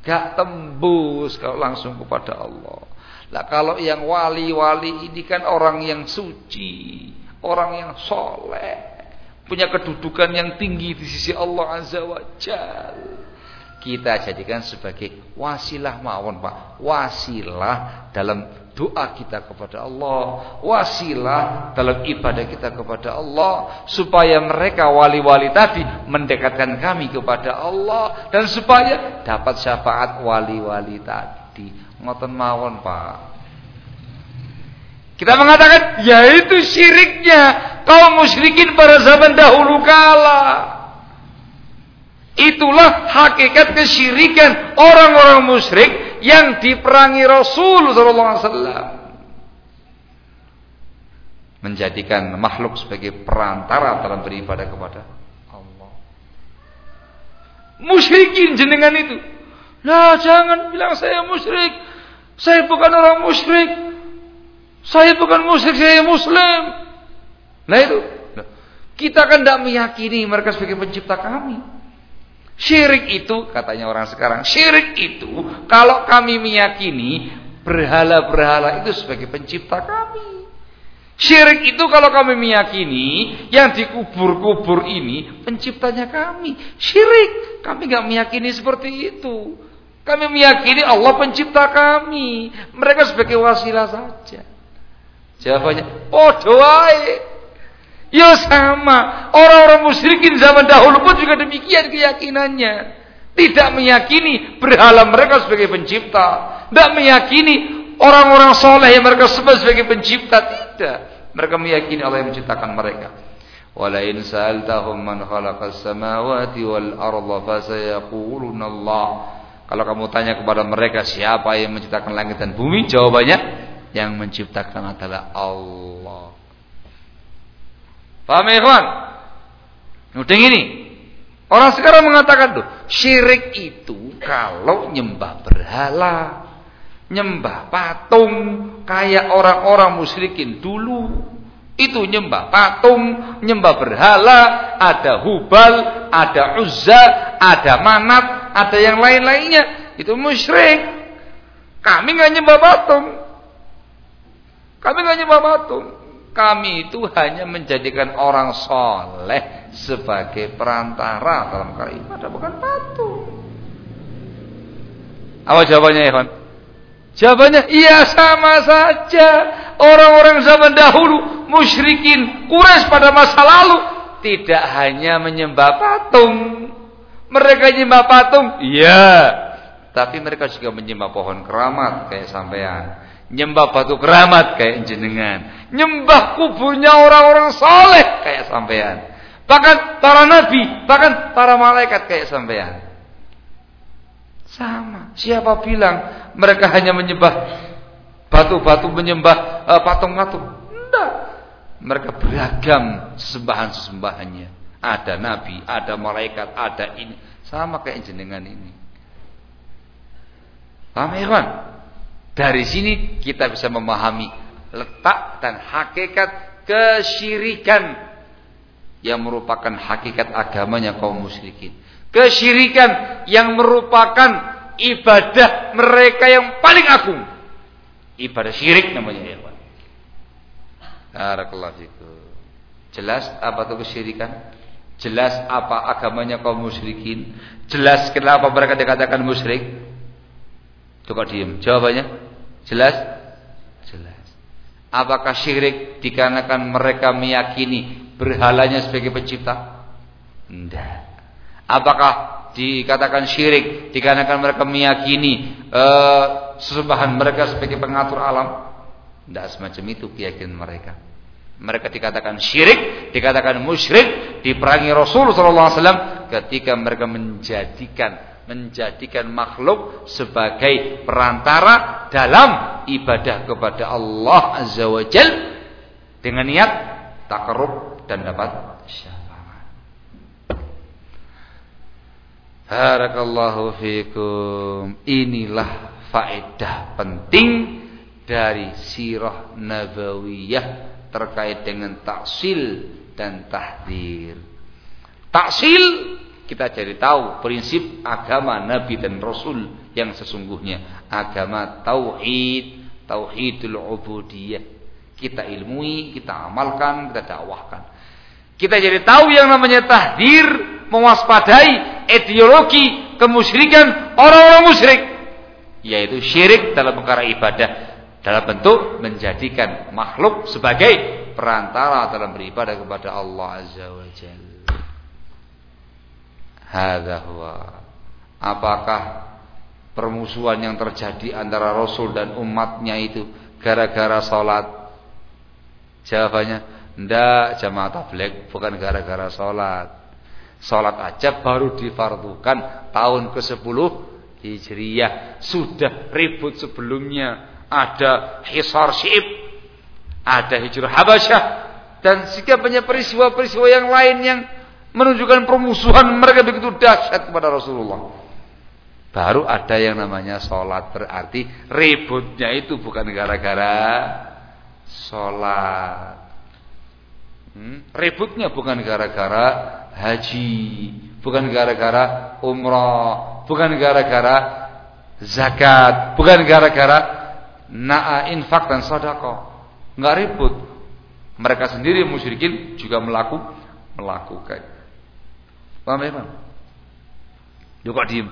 Gak tembus kalau langsung kepada Allah. Lah kalau yang wali-wali ini kan orang yang suci, orang yang soleh, punya kedudukan yang tinggi di sisi Allah Azza wa Jal. Kita jadikan sebagai wasilah mawon Pak, wasilah dalam doa kita kepada Allah, wasilah dalam ibadah kita kepada Allah, supaya mereka wali-wali tadi mendekatkan kami kepada Allah dan supaya dapat syafaat wali-wali tadi. Ngoten mawon, Pak. Kita mengatakan yaitu syiriknya kaum musyrikin pada zaman dahulu kala. Itulah hakikat kesyirikan orang-orang musyrik yang diperangi Rasul sallallahu alaihi wasallam. Menjadikan makhluk sebagai perantara dalam beribadah kepada Allah. Musyrikin jenengan itu. Lah jangan bilang saya musyrik. Saya bukan orang musyrik. Saya bukan musyrik, saya muslim. Nah itu. Kita kan tidak meyakini mereka sebagai pencipta kami. Syirik itu, katanya orang sekarang, syirik itu kalau kami meyakini berhala-berhala itu sebagai pencipta kami. Syirik itu kalau kami meyakini yang dikubur-kubur ini penciptanya kami. Syirik, kami nggak meyakini seperti itu. Kami meyakini Allah pencipta kami. Mereka sebagai wasilah saja. Jawabannya, oh doai. Ya sama. Orang-orang musyrikin zaman dahulu pun juga demikian keyakinannya. Tidak meyakini berhala mereka sebagai pencipta. Tidak meyakini orang-orang soleh yang mereka sebut sebagai pencipta. Tidak. Mereka meyakini Allah yang menciptakan mereka. Walain sa'altahum man khalaqas samawati wal arda fasayaquluna Allah. Kalau kamu tanya kepada mereka siapa yang menciptakan langit dan bumi, jawabannya yang menciptakan adalah Allah. Paham ya, kawan? Udah ini. Orang sekarang mengatakan tuh, syirik itu kalau nyembah berhala, nyembah patung, kayak orang-orang musyrikin dulu. Itu nyembah patung, nyembah berhala, ada hubal, ada uzza, ada manat, ada yang lain-lainnya, itu musyrik. Kami nggak nyembah patung. Kami nggak nyembah patung. Kami itu hanya menjadikan orang soleh sebagai perantara dalam kali ibadah, bukan patung. Apa jawabannya, Ikhwan? Jawabannya iya sama saja. Orang-orang zaman dahulu musyrikin Quraisy pada masa lalu tidak hanya menyembah patung, mereka nyembah patung? Iya. Tapi mereka juga menyembah pohon keramat kayak sampean. Nyembah batu keramat kayak jenengan. Nyembah kuburnya orang-orang saleh kayak sampean. Bahkan para nabi, bahkan para malaikat kayak sampean. Sama. Siapa bilang mereka hanya menyembah batu-batu menyembah uh, patung-patung? Tidak. Mereka beragam sesembahan-sesembahannya. Ada nabi, ada malaikat, ada ini. Sama kayak jenengan ini. Paham ya kan? Dari sini kita bisa memahami letak dan hakikat kesyirikan yang merupakan hakikat agamanya kaum musyrikin. Kesyirikan yang merupakan ibadah mereka yang paling agung. Ibadah syirik namanya ya, Pak. Barakallahu Jelas apa itu kesyirikan? Jelas apa agamanya kaum musyrikin? Jelas kenapa mereka dikatakan musyrik? Coba diam. Jawabannya? Jelas? Jelas. Apakah syirik dikarenakan mereka meyakini berhalanya sebagai pencipta? Tidak. Apakah dikatakan syirik dikarenakan mereka meyakini uh, sesembahan mereka sebagai pengatur alam? Tidak semacam itu keyakinan mereka. Mereka dikatakan syirik, dikatakan musyrik, diperangi Rasul wasallam ketika mereka menjadikan menjadikan makhluk sebagai perantara dalam ibadah kepada Allah Azza wa Jal dengan niat takarub dan dapat syafaat. Barakallahu fikum. Inilah faedah penting dari sirah nabawiyah terkait dengan taksil dan tahdir. Taksil kita jadi tahu prinsip agama Nabi dan Rasul yang sesungguhnya agama tauhid, tauhidul ubudiyah. Kita ilmui, kita amalkan, kita dakwahkan. Kita jadi tahu yang namanya tahdir, mewaspadai ideologi kemusyrikan orang-orang musyrik, yaitu syirik dalam perkara ibadah dalam bentuk menjadikan makhluk sebagai perantara dalam beribadah kepada Allah Azza wa Jalla. Hadza. Apakah permusuhan yang terjadi antara Rasul dan umatnya itu gara-gara salat? Jawabannya, ndak jamaah tabligh bukan gara-gara salat. Salat aja baru difardukan tahun ke-10 Hijriyah. Sudah ribut sebelumnya. Ada Hisar Syi'ib, ada Hijrah Habasyah dan sikap banyak peristiwa-peristiwa yang lain yang menunjukkan permusuhan mereka begitu dahsyat kepada Rasulullah. Baru ada yang namanya sholat berarti ributnya itu bukan gara-gara sholat. Hmm? Ributnya bukan gara-gara haji, bukan gara-gara umrah, bukan gara-gara zakat, bukan gara-gara na'a infak dan sedekah. Enggak ribut. Mereka sendiri musyrikin juga melaku, melakukan. Paham ya, Bang? Lu kok diem?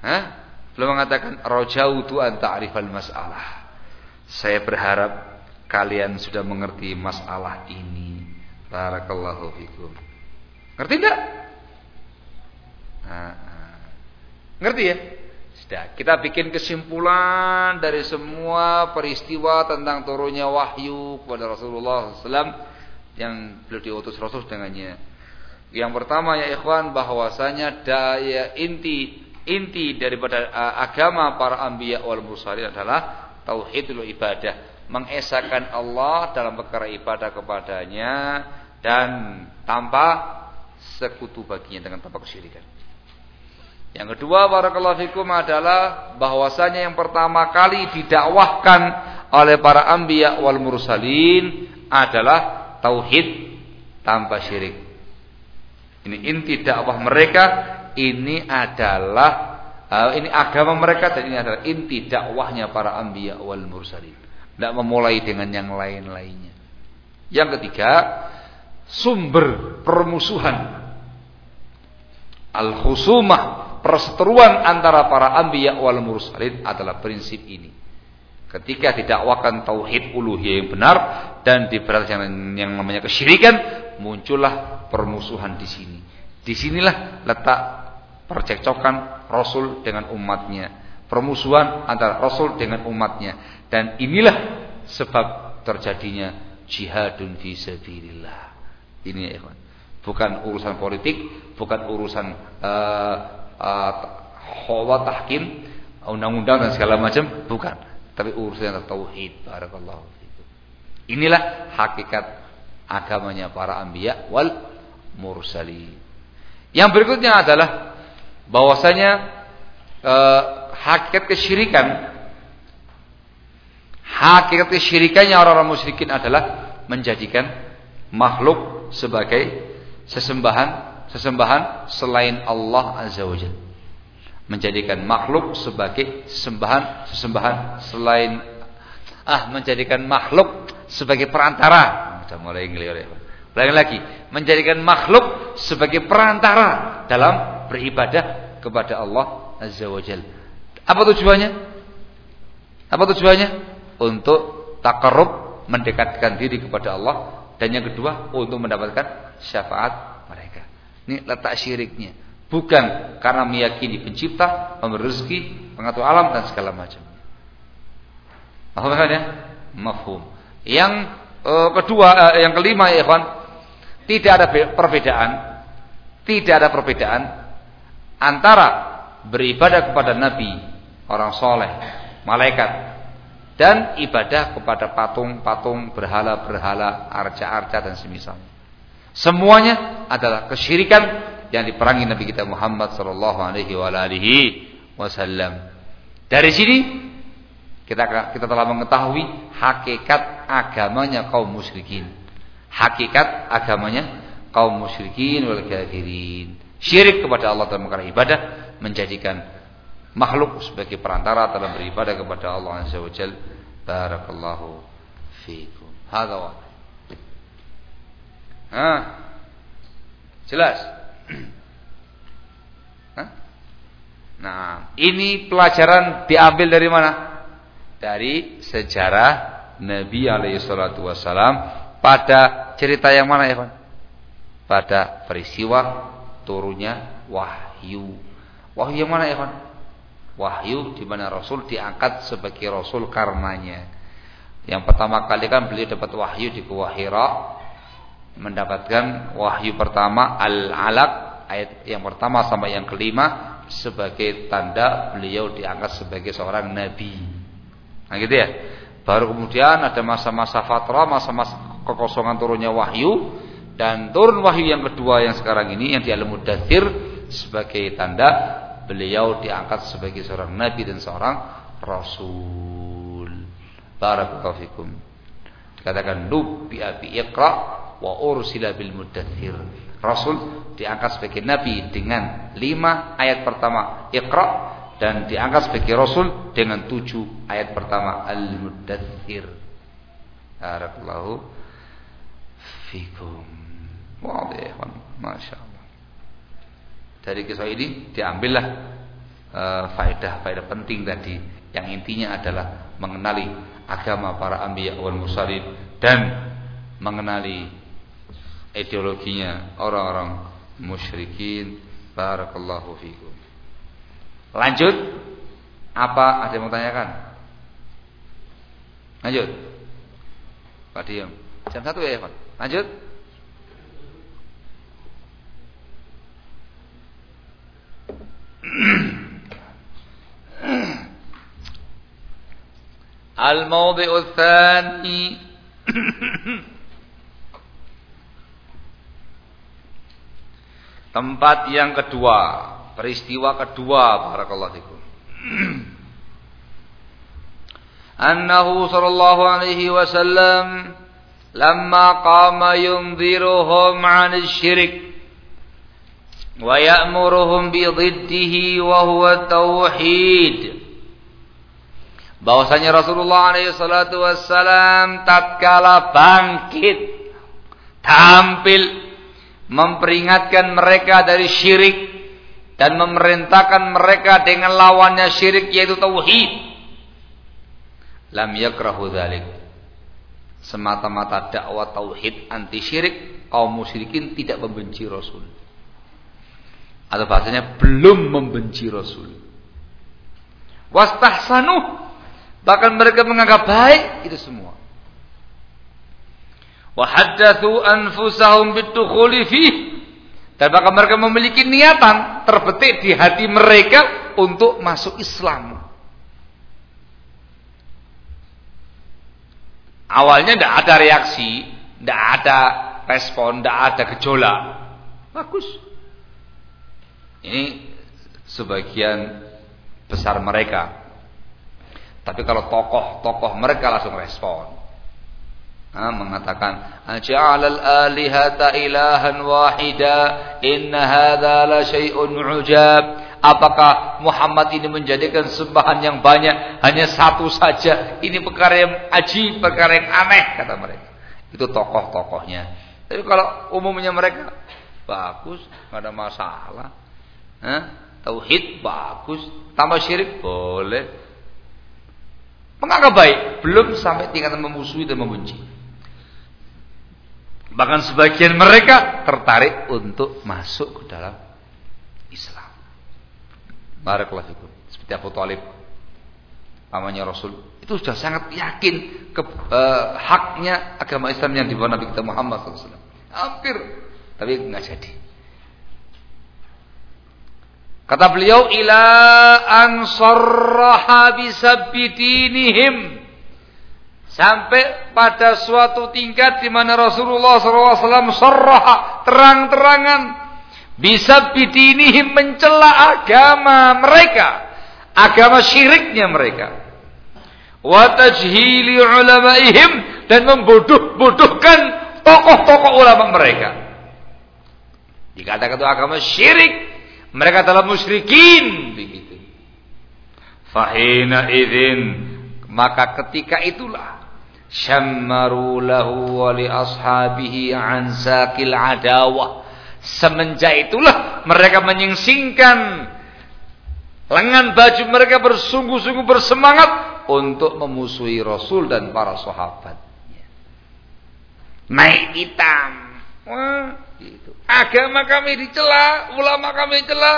Hah? Belum mengatakan rajautu an ta'rifal masalah. Saya berharap kalian sudah mengerti masalah ini. Barakallahu fikum. Ngerti enggak? Nah, ngerti ya? Sudah, kita bikin kesimpulan dari semua peristiwa tentang turunnya wahyu kepada Rasulullah SAW yang beliau diutus Rasul dengannya. Yang pertama ya ikhwan bahwasanya daya inti inti daripada agama para anbiya wal mursalin adalah tauhidul ibadah, mengesahkan Allah dalam perkara ibadah kepadanya dan tanpa sekutu baginya dengan tanpa kesyirikan. Yang kedua barakallahu fikum adalah bahwasanya yang pertama kali didakwahkan oleh para anbiya wal mursalin adalah tauhid tanpa syirik. Ini inti dakwah mereka, ini adalah uh, ini agama mereka dan ini adalah inti dakwahnya para anbiya wal mursalin. Tidak memulai dengan yang lain-lainnya. Yang ketiga, sumber permusuhan al-khusumah perseteruan antara para anbiya wal mursalin adalah prinsip ini. Ketika didakwakan tauhid uluhiyah yang benar dan diberantas yang namanya kesyirikan, muncullah permusuhan di sini. Di sinilah letak percekcokan Rasul dengan umatnya, permusuhan antara Rasul dengan umatnya. Dan inilah sebab terjadinya jihadun fi sabilillah. Ini ya, ikhwan. Bukan urusan politik, bukan urusan uh, uh, tahkim, undang-undang dan segala macam, bukan tapi urusan tauhid barakallahu fikum. Inilah hakikat agamanya para anbiya wal mursali. Yang berikutnya adalah bahwasanya eh, hakikat kesyirikan hakikat kesyirikannya orang-orang musyrikin adalah menjadikan makhluk sebagai sesembahan sesembahan selain Allah azza wajalla menjadikan makhluk sebagai sembahan sesembahan selain ah menjadikan makhluk sebagai perantara. Sudah mulai ngelihat ya lagi lagi menjadikan makhluk sebagai perantara dalam beribadah kepada Allah azza wajal apa tujuannya? Apa tujuannya? Untuk takarub mendekatkan diri kepada Allah. Dan yang kedua untuk mendapatkan syafaat mereka. Ini letak syiriknya. Bukan karena meyakini pencipta, pemberi rezeki, pengatur alam dan segala macam. Paham kan ya? Mafhum. Yang uh, kedua, uh, yang kelima ya kawan, tidak ada perbedaan, tidak ada perbedaan antara beribadah kepada nabi, orang soleh, malaikat, dan ibadah kepada patung-patung, berhala-berhala, arca-arca dan semisal. Semuanya adalah kesyirikan yang diperangi Nabi kita Muhammad sallallahu alaihi wasallam. Dari sini kita kita telah mengetahui hakikat agamanya kaum musyrikin. Hakikat agamanya kaum musyrikin wal kafirin. Syirik kepada Allah dalam perkara ibadah menjadikan makhluk sebagai perantara dalam beribadah kepada Allah Azza wa Jalla. Barakallahu fiikum. Hadza? Jelas? Nah, ini pelajaran diambil dari mana? dari sejarah Nabi alaihi salatu pada cerita yang mana ya Pak? Pada peristiwa turunnya wahyu. Wahyu yang mana ya Pak? Wahyu di mana Rasul diangkat sebagai Rasul karenanya. Yang pertama kali kan beliau dapat wahyu di Gua Hira mendapatkan wahyu pertama al-alaq ayat yang pertama sampai yang kelima sebagai tanda beliau diangkat sebagai seorang nabi. Nah gitu ya. Baru kemudian ada masa-masa fatra, masa-masa kekosongan turunnya wahyu dan turun wahyu yang kedua yang sekarang ini yang di alam mudathir sebagai tanda beliau diangkat sebagai seorang nabi dan seorang rasul. Barakallahu fikum. Katakan nubi abi iqra wa ursila bil mudathir. Rasul diangkat sebagai nabi dengan lima ayat pertama iqra dan diangkat sebagai rasul dengan tujuh ayat pertama Al-Muddathir. Barakallahu fikum. Wadih, Masya Allah. Dari kisah ini diambillah uh, faedah-faedah penting tadi yang intinya adalah mengenali agama para anbiya wal mursalin dan mengenali ideologinya orang-orang musyrikin. Barakallahu fikum. Lanjut. Apa ada yang mau tanyakan? Lanjut. Pak Diem. Jam satu ya, Pak. Lanjut. Al-mawdi'u tsani Tempat yang kedua Peristiwa kedua barakallahu fikum. Annahu sallallahu alaihi wasallam lamma qama yunziruhum 'an asy-syirik wa ya'muruhum bi dhiddihi wa huwa tauhid. Bahwasanya Rasulullah alaihi salatu wassalam tatkala bangkit tampil memperingatkan mereka dari syirik dan memerintahkan mereka dengan lawannya syirik yaitu tauhid. Lam yakrahu dzalik. Semata-mata dakwah tauhid anti syirik, kaum musyrikin tidak membenci Rasul. Atau bahasanya belum membenci Rasul. Wastahsanu bahkan mereka menganggap baik itu semua. Wa anfusahum bidukhuli fihi dan maka mereka memiliki niatan terbetik di hati mereka untuk masuk Islam. Awalnya tidak ada reaksi, tidak ada respon, tidak ada gejolak. Bagus. Ini sebagian besar mereka. Tapi kalau tokoh-tokoh mereka langsung respon ha, mengatakan aj'alal alihata ilahan wahida inna hadza la syai'un ujab. Apakah Muhammad ini menjadikan sembahan yang banyak hanya satu saja? Ini perkara yang aji perkara yang aneh kata mereka. Itu tokoh-tokohnya. Tapi kalau umumnya mereka bagus nggak ada masalah. Ha? tauhid bagus. Tambah syirik boleh. Menganggap baik belum sampai tingkatan memusuhi dan membenci. Bahkan sebagian mereka tertarik untuk masuk ke dalam Islam. Barakallahu fikum. Seperti Abu Talib. Pamannya Rasul. Itu sudah sangat yakin ke uh, haknya agama Islam yang dibawa Nabi kita Muhammad SAW. Hampir. Tapi nggak jadi. Kata beliau ila an sarraha bisabidinihim Sampai pada suatu tingkat di mana Rasulullah SAW sarraha terang-terangan bisa bidinihim mencela agama mereka, agama syiriknya mereka. Wa tajhili ulamaihim dan membodoh-bodohkan tokoh-tokoh ulama mereka. Dikatakan itu agama syirik, mereka adalah musyrikin begitu. Fahina idzin maka ketika itulah syammaru lahu wa li ashabihi an sakil adawah. Semenjak itulah mereka menyingsingkan lengan baju mereka bersungguh-sungguh bersemangat untuk memusuhi Rasul dan para sahabatnya naik hitam. Wah, gitu. agama kami dicela ulama kami dicela.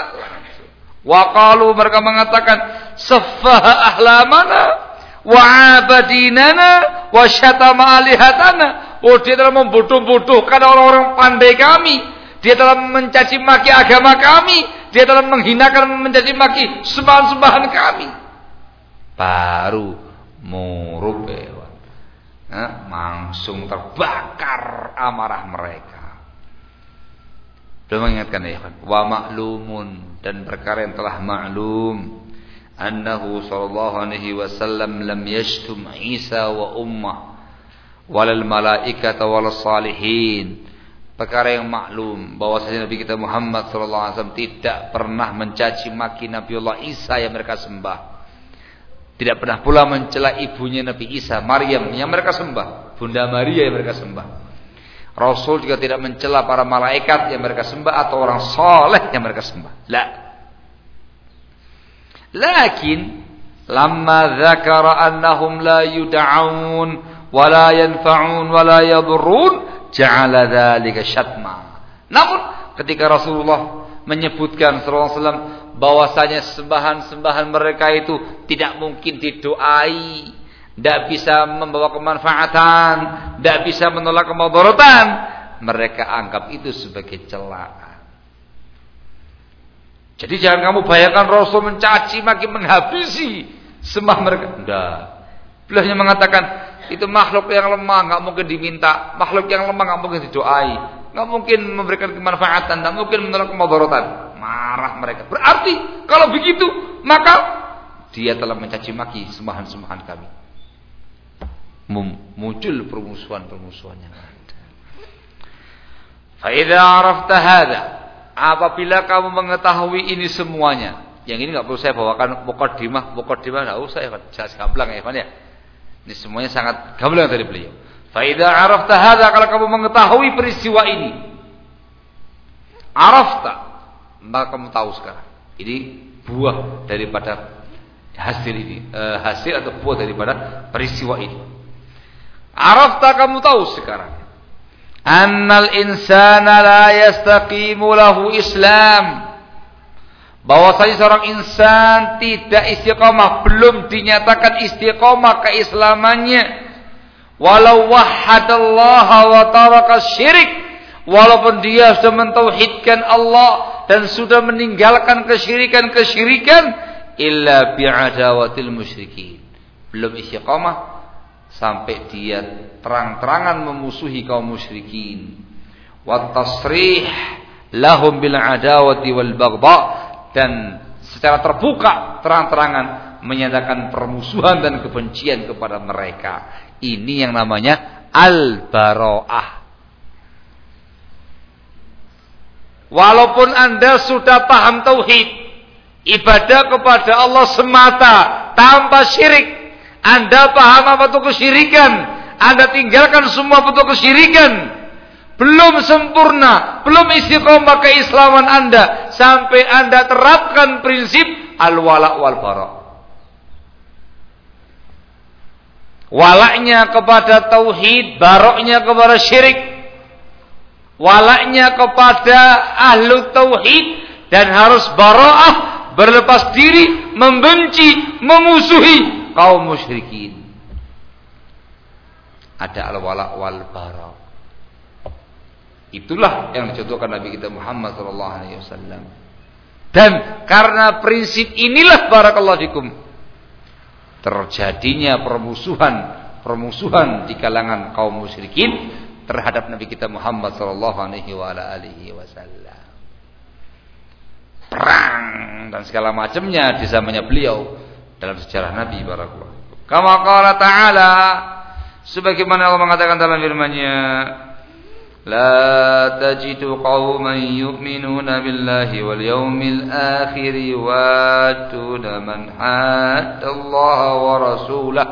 Waqalu mereka mengatakan safaha ahlamana wa abadinana wa syatama alihatana. Oh dia telah membodoh-bodohkan orang-orang pandai kami. Dia telah mencaci maki agama kami. Dia telah menghinakan mencaci maki sembahan-sembahan kami. Baru murub Nah, langsung terbakar amarah mereka. Belum mengingatkan ya Wa maklumun dan perkara yang telah maklum annahu sallallahu alaihi wasallam lam yashtum Isa wa ummah walal malaikata wal salihin perkara yang maklum bahwasanya Nabi kita Muhammad sallallahu alaihi wasallam tidak pernah mencaci maki Nabiullah Isa yang mereka sembah tidak pernah pula mencela ibunya Nabi Isa Maryam yang mereka sembah Bunda Maria yang mereka sembah Rasul juga tidak mencela para malaikat yang mereka sembah atau orang soleh yang mereka sembah. La. Lakin lamma dzakara annahum la yud'aun wa la yanfa'un wa la yadurrun ja'ala dzalika syatma. Namun ketika Rasulullah menyebutkan sallallahu alaihi wasallam bahwasanya sembahan-sembahan mereka itu tidak mungkin didoai, tidak bisa membawa kemanfaatan, tidak bisa menolak kemudaratan, mereka anggap itu sebagai celaan. Jadi jangan kamu bayangkan Rasul mencaci maki menghabisi sembah mereka. Tidak. Beliau mengatakan itu makhluk yang lemah nggak mungkin diminta, makhluk yang lemah nggak mungkin didoai, nggak mungkin memberikan kemanfaatan, nggak mungkin menolak kemudaratan. Marah mereka. Berarti kalau begitu maka dia telah mencaci maki sembahan-sembahan kami. Muncul permusuhan-permusuhan yang ada. Faida arafta Apabila kamu mengetahui ini semuanya, yang ini nggak perlu saya bawakan mukadimah, mukadimah nggak usah ya, jelas gamblang ya, ya. Ini semuanya sangat gamblang dari beliau. Faida arafta hadza kalau kamu mengetahui peristiwa ini. Arafta, maka kamu tahu sekarang. Ini buah daripada hasil ini, eh, hasil atau buah daripada peristiwa ini. Arafta kamu tahu sekarang annal insana la yastaqimu lahu islam. Bahwasanya seorang insan tidak istiqomah. Belum dinyatakan istiqomah keislamannya. Walau wahadallaha wa taraka syirik. Walaupun dia sudah mentauhidkan Allah dan sudah meninggalkan kesyirikan-kesyirikan illa bi'adawatil musyrikin. Belum istiqomah sampai dia terang-terangan memusuhi kaum musyrikin. Wa tasrih lahum bil adawati wal baghdha. Dan secara terbuka terang-terangan menyatakan permusuhan dan kebencian kepada mereka. Ini yang namanya al baroah walaupun anda sudah paham tauhid ibadah kepada Allah semata tanpa syirik anda paham apa itu kesyirikan? Anda tinggalkan semua bentuk kesyirikan. Belum sempurna, belum istiqomah keislaman Anda sampai Anda terapkan prinsip al-wala wal bara. walaknya kepada tauhid, baroknya kepada syirik, walaknya kepada ahlu tauhid dan harus baroah berlepas diri, membenci, memusuhi kaum musyrikin. Ada al-wala wal bara. Itulah yang dicontohkan Nabi kita Muhammad sallallahu alaihi wasallam. Dan karena prinsip inilah barakallahu fikum terjadinya permusuhan permusuhan di kalangan kaum musyrikin terhadap Nabi kita Muhammad sallallahu alaihi wasallam. Perang dan segala macamnya di zamannya beliau dalam sejarah Nabi barakallahu. Kama qala ta'ala sebagaimana Allah mengatakan dalam firman-Nya لا تجد قوما يؤمنون بالله واليوم الآخر يوادون من حاد الله ورسوله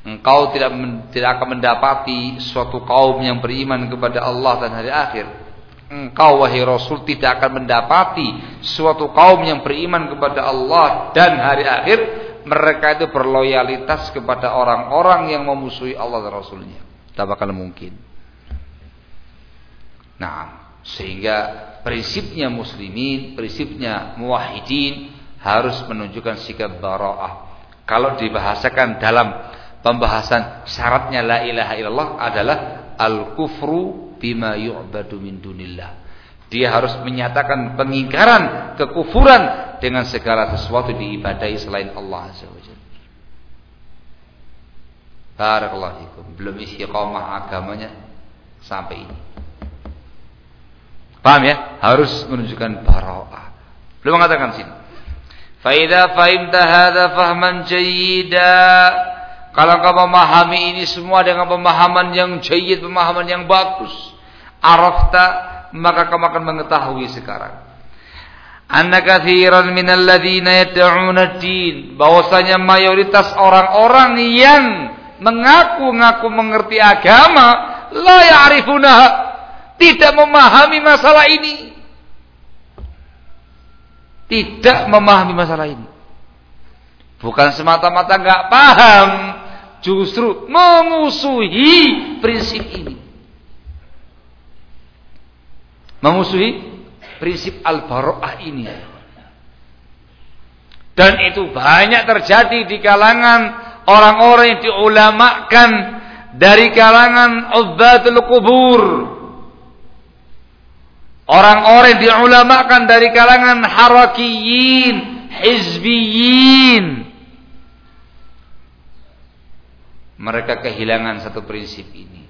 Engkau tidak tidak akan mendapati suatu kaum yang beriman kepada Allah dan hari akhir. Engkau wahai Rasul tidak akan mendapati suatu kaum yang beriman kepada Allah dan hari akhir. Mereka itu berloyalitas kepada orang-orang yang memusuhi Allah dan Rasulnya. Tidak bakal mungkin. Nah, sehingga prinsipnya muslimin, prinsipnya muwahhidin harus menunjukkan sikap bara'ah. Kalau dibahasakan dalam pembahasan syaratnya la ilaha illallah adalah al-kufru bima yu'badu min dunillah. Dia harus menyatakan pengingkaran kekufuran dengan segala sesuatu diibadahi selain Allah Azza wa Jalla. Barakallahu fikum. Belum istiqamah agamanya sampai ini. Paham ya? Harus menunjukkan bara'ah. Belum mengatakan sini. Faida fahimta hadza fahman jayyida. Kalau kau memahami ini semua dengan pemahaman yang jayyid, pemahaman yang bagus, arafta maka kamu akan mengetahui sekarang. Anna katsiran minal ladzina yad'una din bahwasanya mayoritas orang-orang yang mengaku-ngaku mengerti agama la ya'rifunaha tidak memahami masalah ini. Tidak memahami masalah ini. Bukan semata-mata nggak paham, justru memusuhi prinsip ini. Memusuhi prinsip al-baro'ah ini. Dan itu banyak terjadi di kalangan orang-orang yang diulamakan dari kalangan ubbatul kubur Orang-orang diulamakan dari kalangan harakiyin, hizbiyin. Mereka kehilangan satu prinsip ini.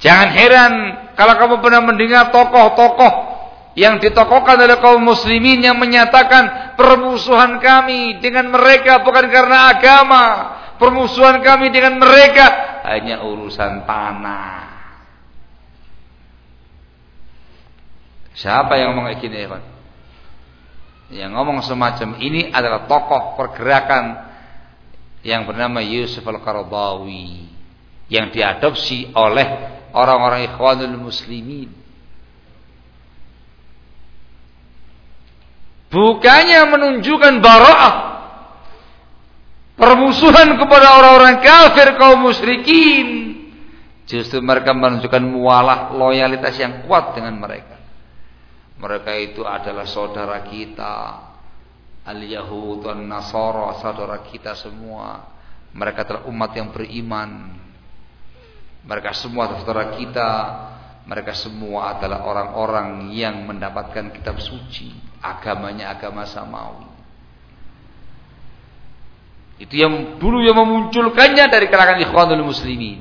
Jangan heran kalau kamu pernah mendengar tokoh-tokoh yang ditokohkan oleh kaum muslimin yang menyatakan permusuhan kami dengan mereka bukan karena agama, permusuhan kami dengan mereka hanya urusan tanah. Siapa yang ngomong gini ya Yang ngomong semacam ini adalah tokoh pergerakan yang bernama Yusuf Al-Qaradawi yang diadopsi oleh orang-orang ikhwanul muslimin. Bukannya menunjukkan bara'ah permusuhan kepada orang-orang kafir kaum musyrikin. Justru mereka menunjukkan mualah loyalitas yang kuat dengan mereka. Mereka itu adalah saudara kita. Al-Yahud dan Nasara saudara kita semua. Mereka adalah umat yang beriman. Mereka semua saudara kita. Mereka semua adalah orang-orang yang mendapatkan kitab suci. Agamanya agama samawi. Itu yang dulu yang memunculkannya dari kalangan ikhwanul muslimin.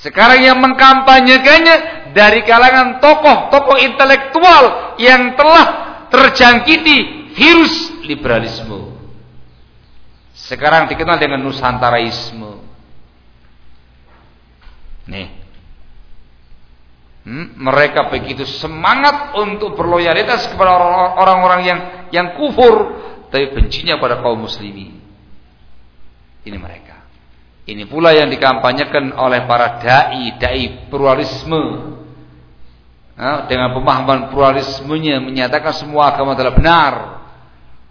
Sekarang yang mengkampanyekannya dari kalangan tokoh-tokoh intelektual yang telah terjangkiti virus liberalisme. Sekarang dikenal dengan Nusantaraisme. Nih. Hmm, mereka begitu semangat untuk berloyalitas kepada orang-orang yang yang kufur tapi bencinya pada kaum muslimin. Ini mereka. Ini pula yang dikampanyekan oleh para dai, dai pluralisme. Nah, dengan pemahaman pluralismenya menyatakan semua agama adalah benar.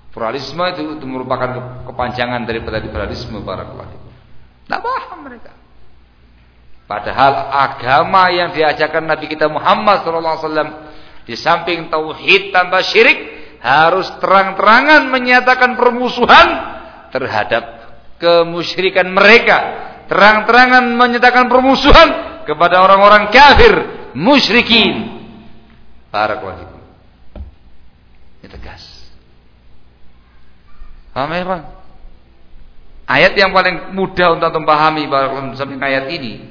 Pluralisme itu, itu merupakan kepanjangan daripada liberalisme para keluarga. Tidak paham mereka. Padahal agama yang diajarkan Nabi kita Muhammad SAW di samping tauhid tanpa syirik harus terang-terangan menyatakan permusuhan terhadap kemusyrikan mereka. Terang-terangan menyatakan permusuhan kepada orang-orang kafir, musyrikin. Barakallahu Ini tegas. Paham ya, Bang? Ayat yang paling mudah untuk memahami samping ayat ini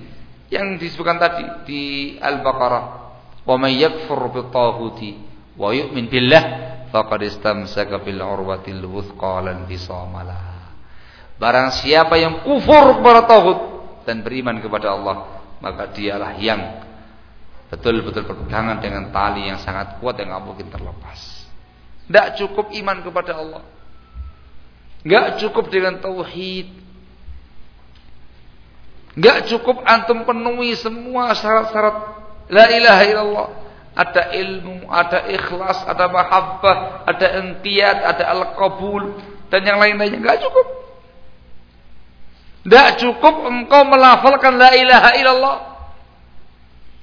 yang disebutkan tadi di Al-Baqarah. Wa may yakfur bi taghuti wa yu'min billah faqad istamsaka bil urwatil wuthqa lan bisamala barang siapa yang kufur kepada tauhid dan beriman kepada Allah maka dialah yang betul-betul berpegangan dengan tali yang sangat kuat yang tidak mungkin terlepas. Tidak cukup iman kepada Allah tidak cukup dengan tauhid Enggak cukup antum penuhi semua syarat-syarat la ilaha illallah. Ada ilmu, ada ikhlas, ada mahabbah, ada entiyat, ada al-qabul dan yang lain-lainnya enggak cukup. Enggak cukup engkau melafalkan la ilaha illallah.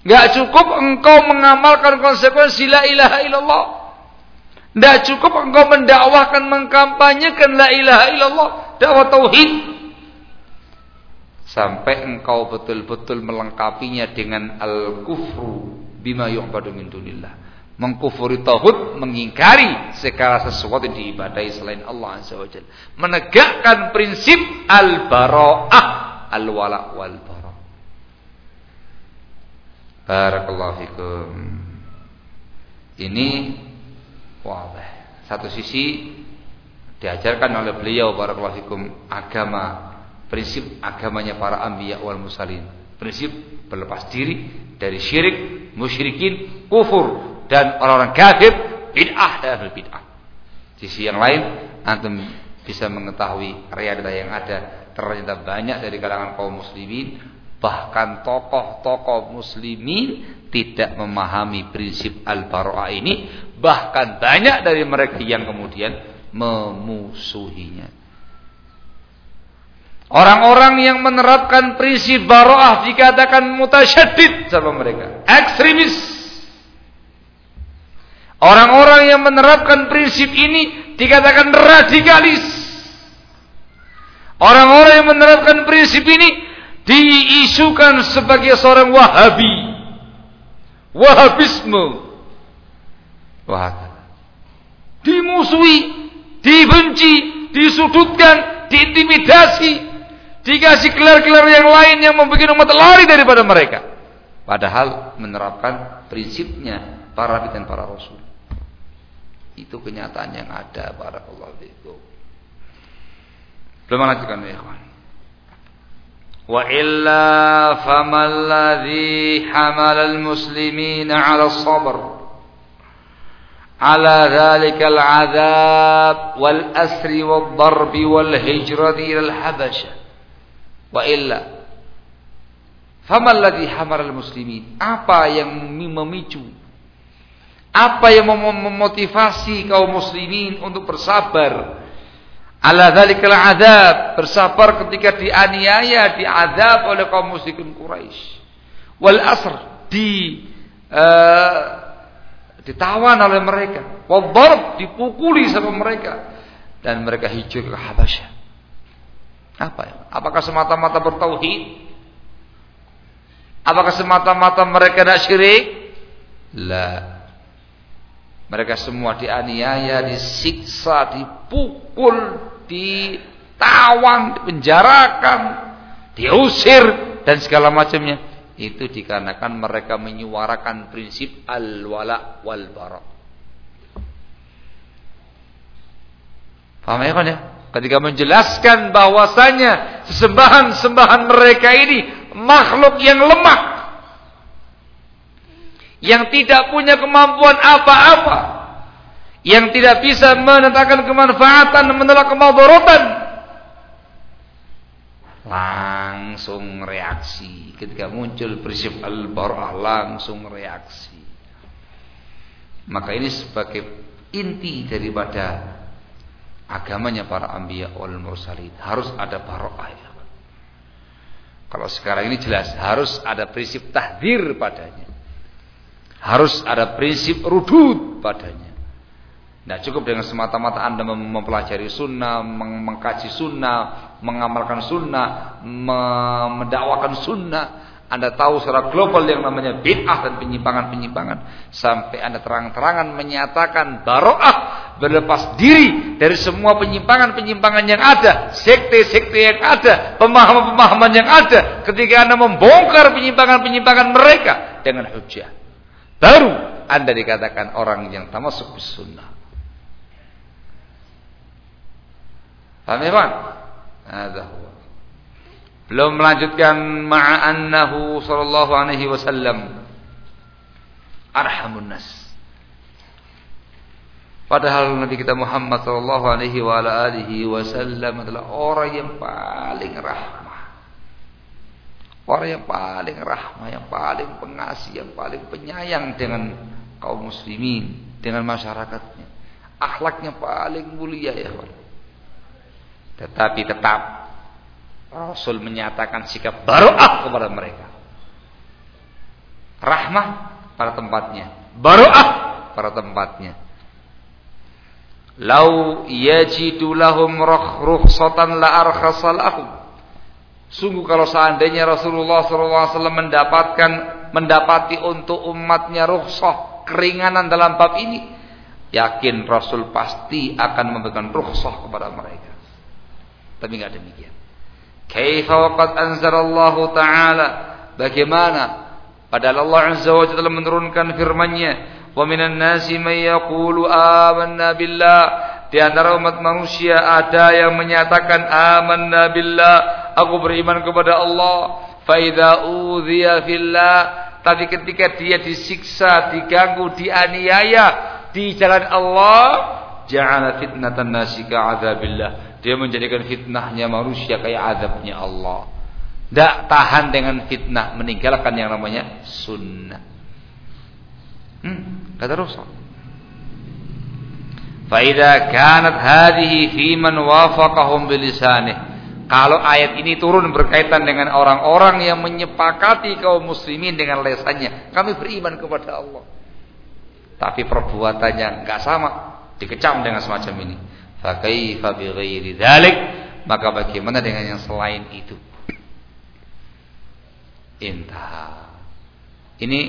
Enggak cukup engkau mengamalkan konsekuensi la ilaha illallah. Tidak cukup engkau mendakwahkan, mengkampanyekan la ilaha illallah, dakwah tauhid sampai engkau betul-betul melengkapinya dengan al-kufru bima yu'badu min dunillah. Mengkufuri tauhid, mengingkari segala sesuatu yang diibadahi selain Allah Azza wa. Menegakkan prinsip al-bara'ah, al-wala wal bara. Barakallahu fikum. Ini wabah. Satu sisi diajarkan oleh beliau barakallahu fikum agama prinsip agamanya para anbiya wal musalin. Prinsip berlepas diri dari syirik, musyrikin, kufur dan orang-orang kafir, bid'ah dan bid'ah. Sisi yang lain antum bisa mengetahui realita yang ada ternyata banyak dari kalangan kaum muslimin bahkan tokoh-tokoh muslimin tidak memahami prinsip al-bara'ah ini bahkan banyak dari mereka yang kemudian memusuhinya Orang-orang yang menerapkan prinsip baroah dikatakan mutasyadid sama mereka. Ekstremis. Orang-orang yang menerapkan prinsip ini dikatakan radikalis. Orang-orang yang menerapkan prinsip ini diisukan sebagai seorang wahabi. Wahabisme. Wah. Dimusuhi, dibenci, disudutkan, diintimidasi, Dikasih gelar-gelar yang lain yang membuat umat lari daripada mereka. Padahal menerapkan prinsipnya para nabi dan para rasul. Itu kenyataan yang ada para Allah itu. Belum lanjutkan ya ikhwan. Wa illa famal ladzi hamal al muslimina ala dhalikal azab wal asri wal darbi wal hijrati ilal habasha. Wa illa. Faman ladhi hamaral muslimin. Apa yang memicu? Apa yang mem memotivasi kaum muslimin untuk bersabar? Ala dzalikal azab. Bersabar ketika dianiaya diazab oleh kaum muslimin Quraisy. Wal asr. Di uh, ditawan oleh mereka. Wal darb dipukuli sama mereka dan mereka hijrah ke Habasyah. Apa ya? Apakah semata-mata bertauhid? Apakah semata-mata mereka tidak syirik? La. Mereka semua dianiaya, disiksa, dipukul, ditawan, dipenjarakan, diusir dan segala macamnya. Itu dikarenakan mereka menyuarakan prinsip al-wala wal bara. Paham ya kan ketika menjelaskan bahwasanya sesembahan-sembahan mereka ini makhluk yang lemah yang tidak punya kemampuan apa-apa yang tidak bisa menetapkan kemanfaatan menolak kemadaratan langsung reaksi ketika muncul prinsip al-barah langsung reaksi maka ini sebagai inti daripada agamanya para anbiya wal mursalin. Harus ada barokah ya. Kalau sekarang ini jelas harus ada prinsip tahdir padanya. Harus ada prinsip rudud padanya. Tidak cukup dengan semata-mata Anda mempelajari sunnah, mengkaji sunnah, mengamalkan sunnah, mendakwakan sunnah. Anda tahu secara global yang namanya bid'ah dan penyimpangan-penyimpangan. Sampai Anda terang-terangan menyatakan baro'ah berlepas diri dari semua penyimpangan-penyimpangan yang ada. Sekte-sekte yang ada. Pemahaman-pemahaman yang ada. Ketika Anda membongkar penyimpangan-penyimpangan mereka dengan hujah. Baru Anda dikatakan orang yang termasuk sunnah. Paham ya Pak? Belum melanjutkan ma'annahu sallallahu alaihi wasallam arhamun nas. Padahal Nabi kita Muhammad sallallahu alaihi wa ala alihi wasallam adalah orang yang paling rahmah. Orang yang paling rahmah, yang paling pengasih, yang paling penyayang dengan kaum muslimin, dengan masyarakatnya. Akhlaknya paling mulia ya, Allah. Tetapi tetap Rasul menyatakan sikap baru'ah kepada mereka. Rahmah pada tempatnya. Baru'ah pada tempatnya. Lau yajidu lahum rukhsatan la arkhasalahum. Sungguh kalau seandainya Rasulullah SAW mendapatkan mendapati untuk umatnya rukhsah keringanan dalam bab ini, yakin Rasul pasti akan memberikan rukhsah kepada mereka. Tapi enggak demikian. Kaifa waqad anzalallahu ta'ala? Bagaimana? Padahal Allah Azza wa Jalla menurunkan firman-Nya wa minan nasi may yaqulu amanna billah. Di antara umat manusia ada yang menyatakan amanna billah. Aku beriman kepada Allah. Fa idza udhiya fillah. Tapi ketika dia disiksa diganggu dianiaya di jalan Allah ja'ala fitnatan nasi ka'adzabillah dia menjadikan fitnahnya manusia kayak azabnya Allah. Tidak tahan dengan fitnah. Meninggalkan yang namanya sunnah. Hmm, kata Rasul. Faidah kanat hadihi fi man wafaqahum bilisanih. Kalau ayat ini turun berkaitan dengan orang-orang yang menyepakati kaum muslimin dengan lesannya, kami beriman kepada Allah. Tapi perbuatannya enggak sama, dikecam dengan semacam ini. Fakaifa bighairi dzalik? Maka bagaimana dengan yang selain itu? Intah. Ini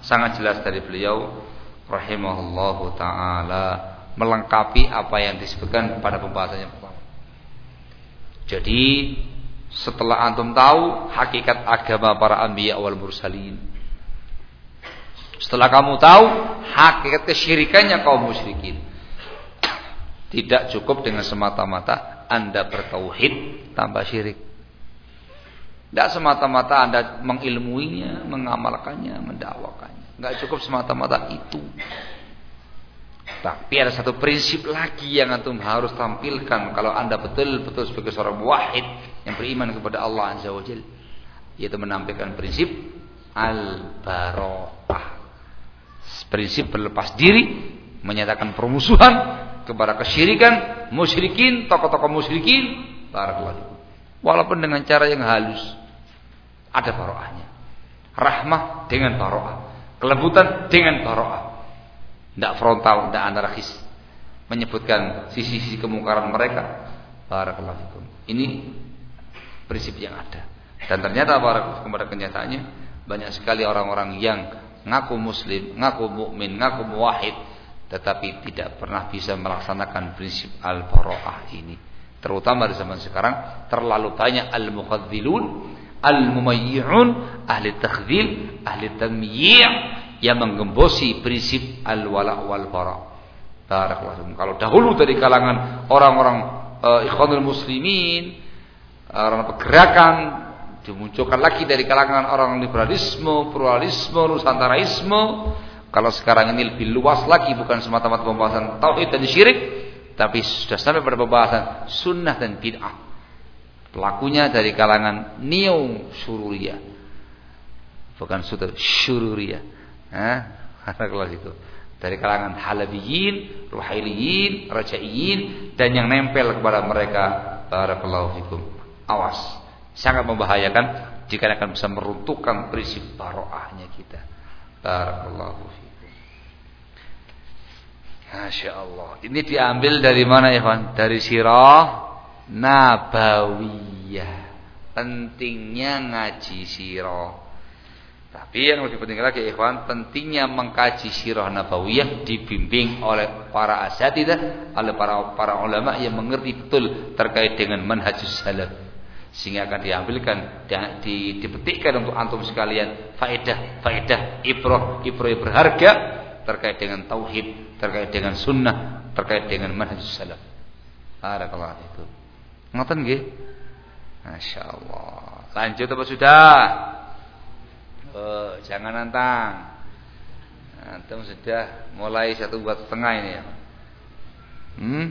sangat jelas dari beliau rahimahullahu taala melengkapi apa yang disebutkan pada pembahasan yang pertama. Jadi setelah antum tahu hakikat agama para anbiya wal mursalin. Setelah kamu tahu hakikat kesyirikannya kaum musyrikin. Tidak cukup dengan semata-mata Anda bertauhid tanpa syirik. Tidak semata-mata Anda mengilmuinya, mengamalkannya, mendakwakannya. Tidak cukup semata-mata itu. Tapi ada satu prinsip lagi yang antum harus tampilkan kalau Anda betul-betul sebagai seorang wahid yang beriman kepada Allah Azza wa Jalla, yaitu menampilkan prinsip al-barokah. Prinsip berlepas diri, menyatakan permusuhan kepada kesyirikan, musyrikin, tokoh-tokoh musyrikin, barakallahu. Walaupun dengan cara yang halus, ada baroahnya. Rahmah dengan baroah, kelembutan dengan baroah. Tidak frontal, tidak anarkis. Menyebutkan sisi-sisi kemungkaran mereka. Barakallahu Ini prinsip yang ada. Dan ternyata barakallahu kepada kenyataannya banyak sekali orang-orang yang ngaku muslim, ngaku mukmin, ngaku muwahhid tetapi tidak pernah bisa melaksanakan prinsip al-bara'ah ini. Terutama di zaman sekarang terlalu banyak al-mukhadzilun, al-mumayyi'un, ahli takdzil, ahli tamyi' yang menggembosi prinsip al-wala' wal bara'. Barakallahu Kalau dahulu dari kalangan orang-orang uh, ikhwanul muslimin, orang pergerakan dimunculkan lagi dari kalangan orang liberalisme, pluralisme, nusantaraisme, kalau sekarang ini lebih luas lagi bukan semata-mata pembahasan tauhid dan syirik, tapi sudah sampai pada pembahasan sunnah dan bid'ah. Pelakunya dari kalangan neo sururia. Bukan sudah syururia. Hah? Kalau itu. dari kalangan halabiyin, ruhailiyin, rajaiyin dan yang nempel kepada mereka barakallahu fikum. Awas, sangat membahayakan jika akan bisa meruntuhkan prinsip baroahnya kita. Barakallahu fikum. Masya Allah. Ini diambil dari mana kawan? Dari sirah nabawiyah. Pentingnya ngaji sirah. Tapi yang lebih penting lagi ikhwan, pentingnya mengkaji sirah nabawiyah dibimbing oleh para asatidah, oleh para para ulama yang mengerti betul terkait dengan manhajus salaf. Sehingga akan diambilkan di, dipetikkan untuk antum sekalian faedah faedah ibrah ibrah berharga terkait dengan tauhid, terkait dengan sunnah, terkait dengan manhajus salaf. Barakallahu itu. Ngoten nggih? Masyaallah. Lanjut apa sudah? Oh, jangan nantang. Antum sudah mulai satu buat setengah ini ya. Hmm?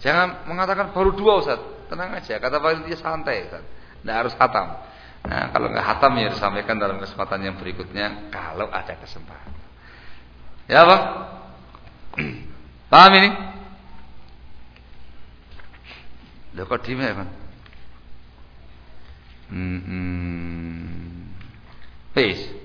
Jangan mengatakan baru dua Ustaz. Tenang aja, kata dia santai. Tidak harus hatam. Nah, kalau nggak hatam ya disampaikan dalam kesempatan yang berikutnya kalau ada kesempatan. Ya, Pak? Paham ini? Loh kok diem ya, Pak? Hmm, hmm. Peace.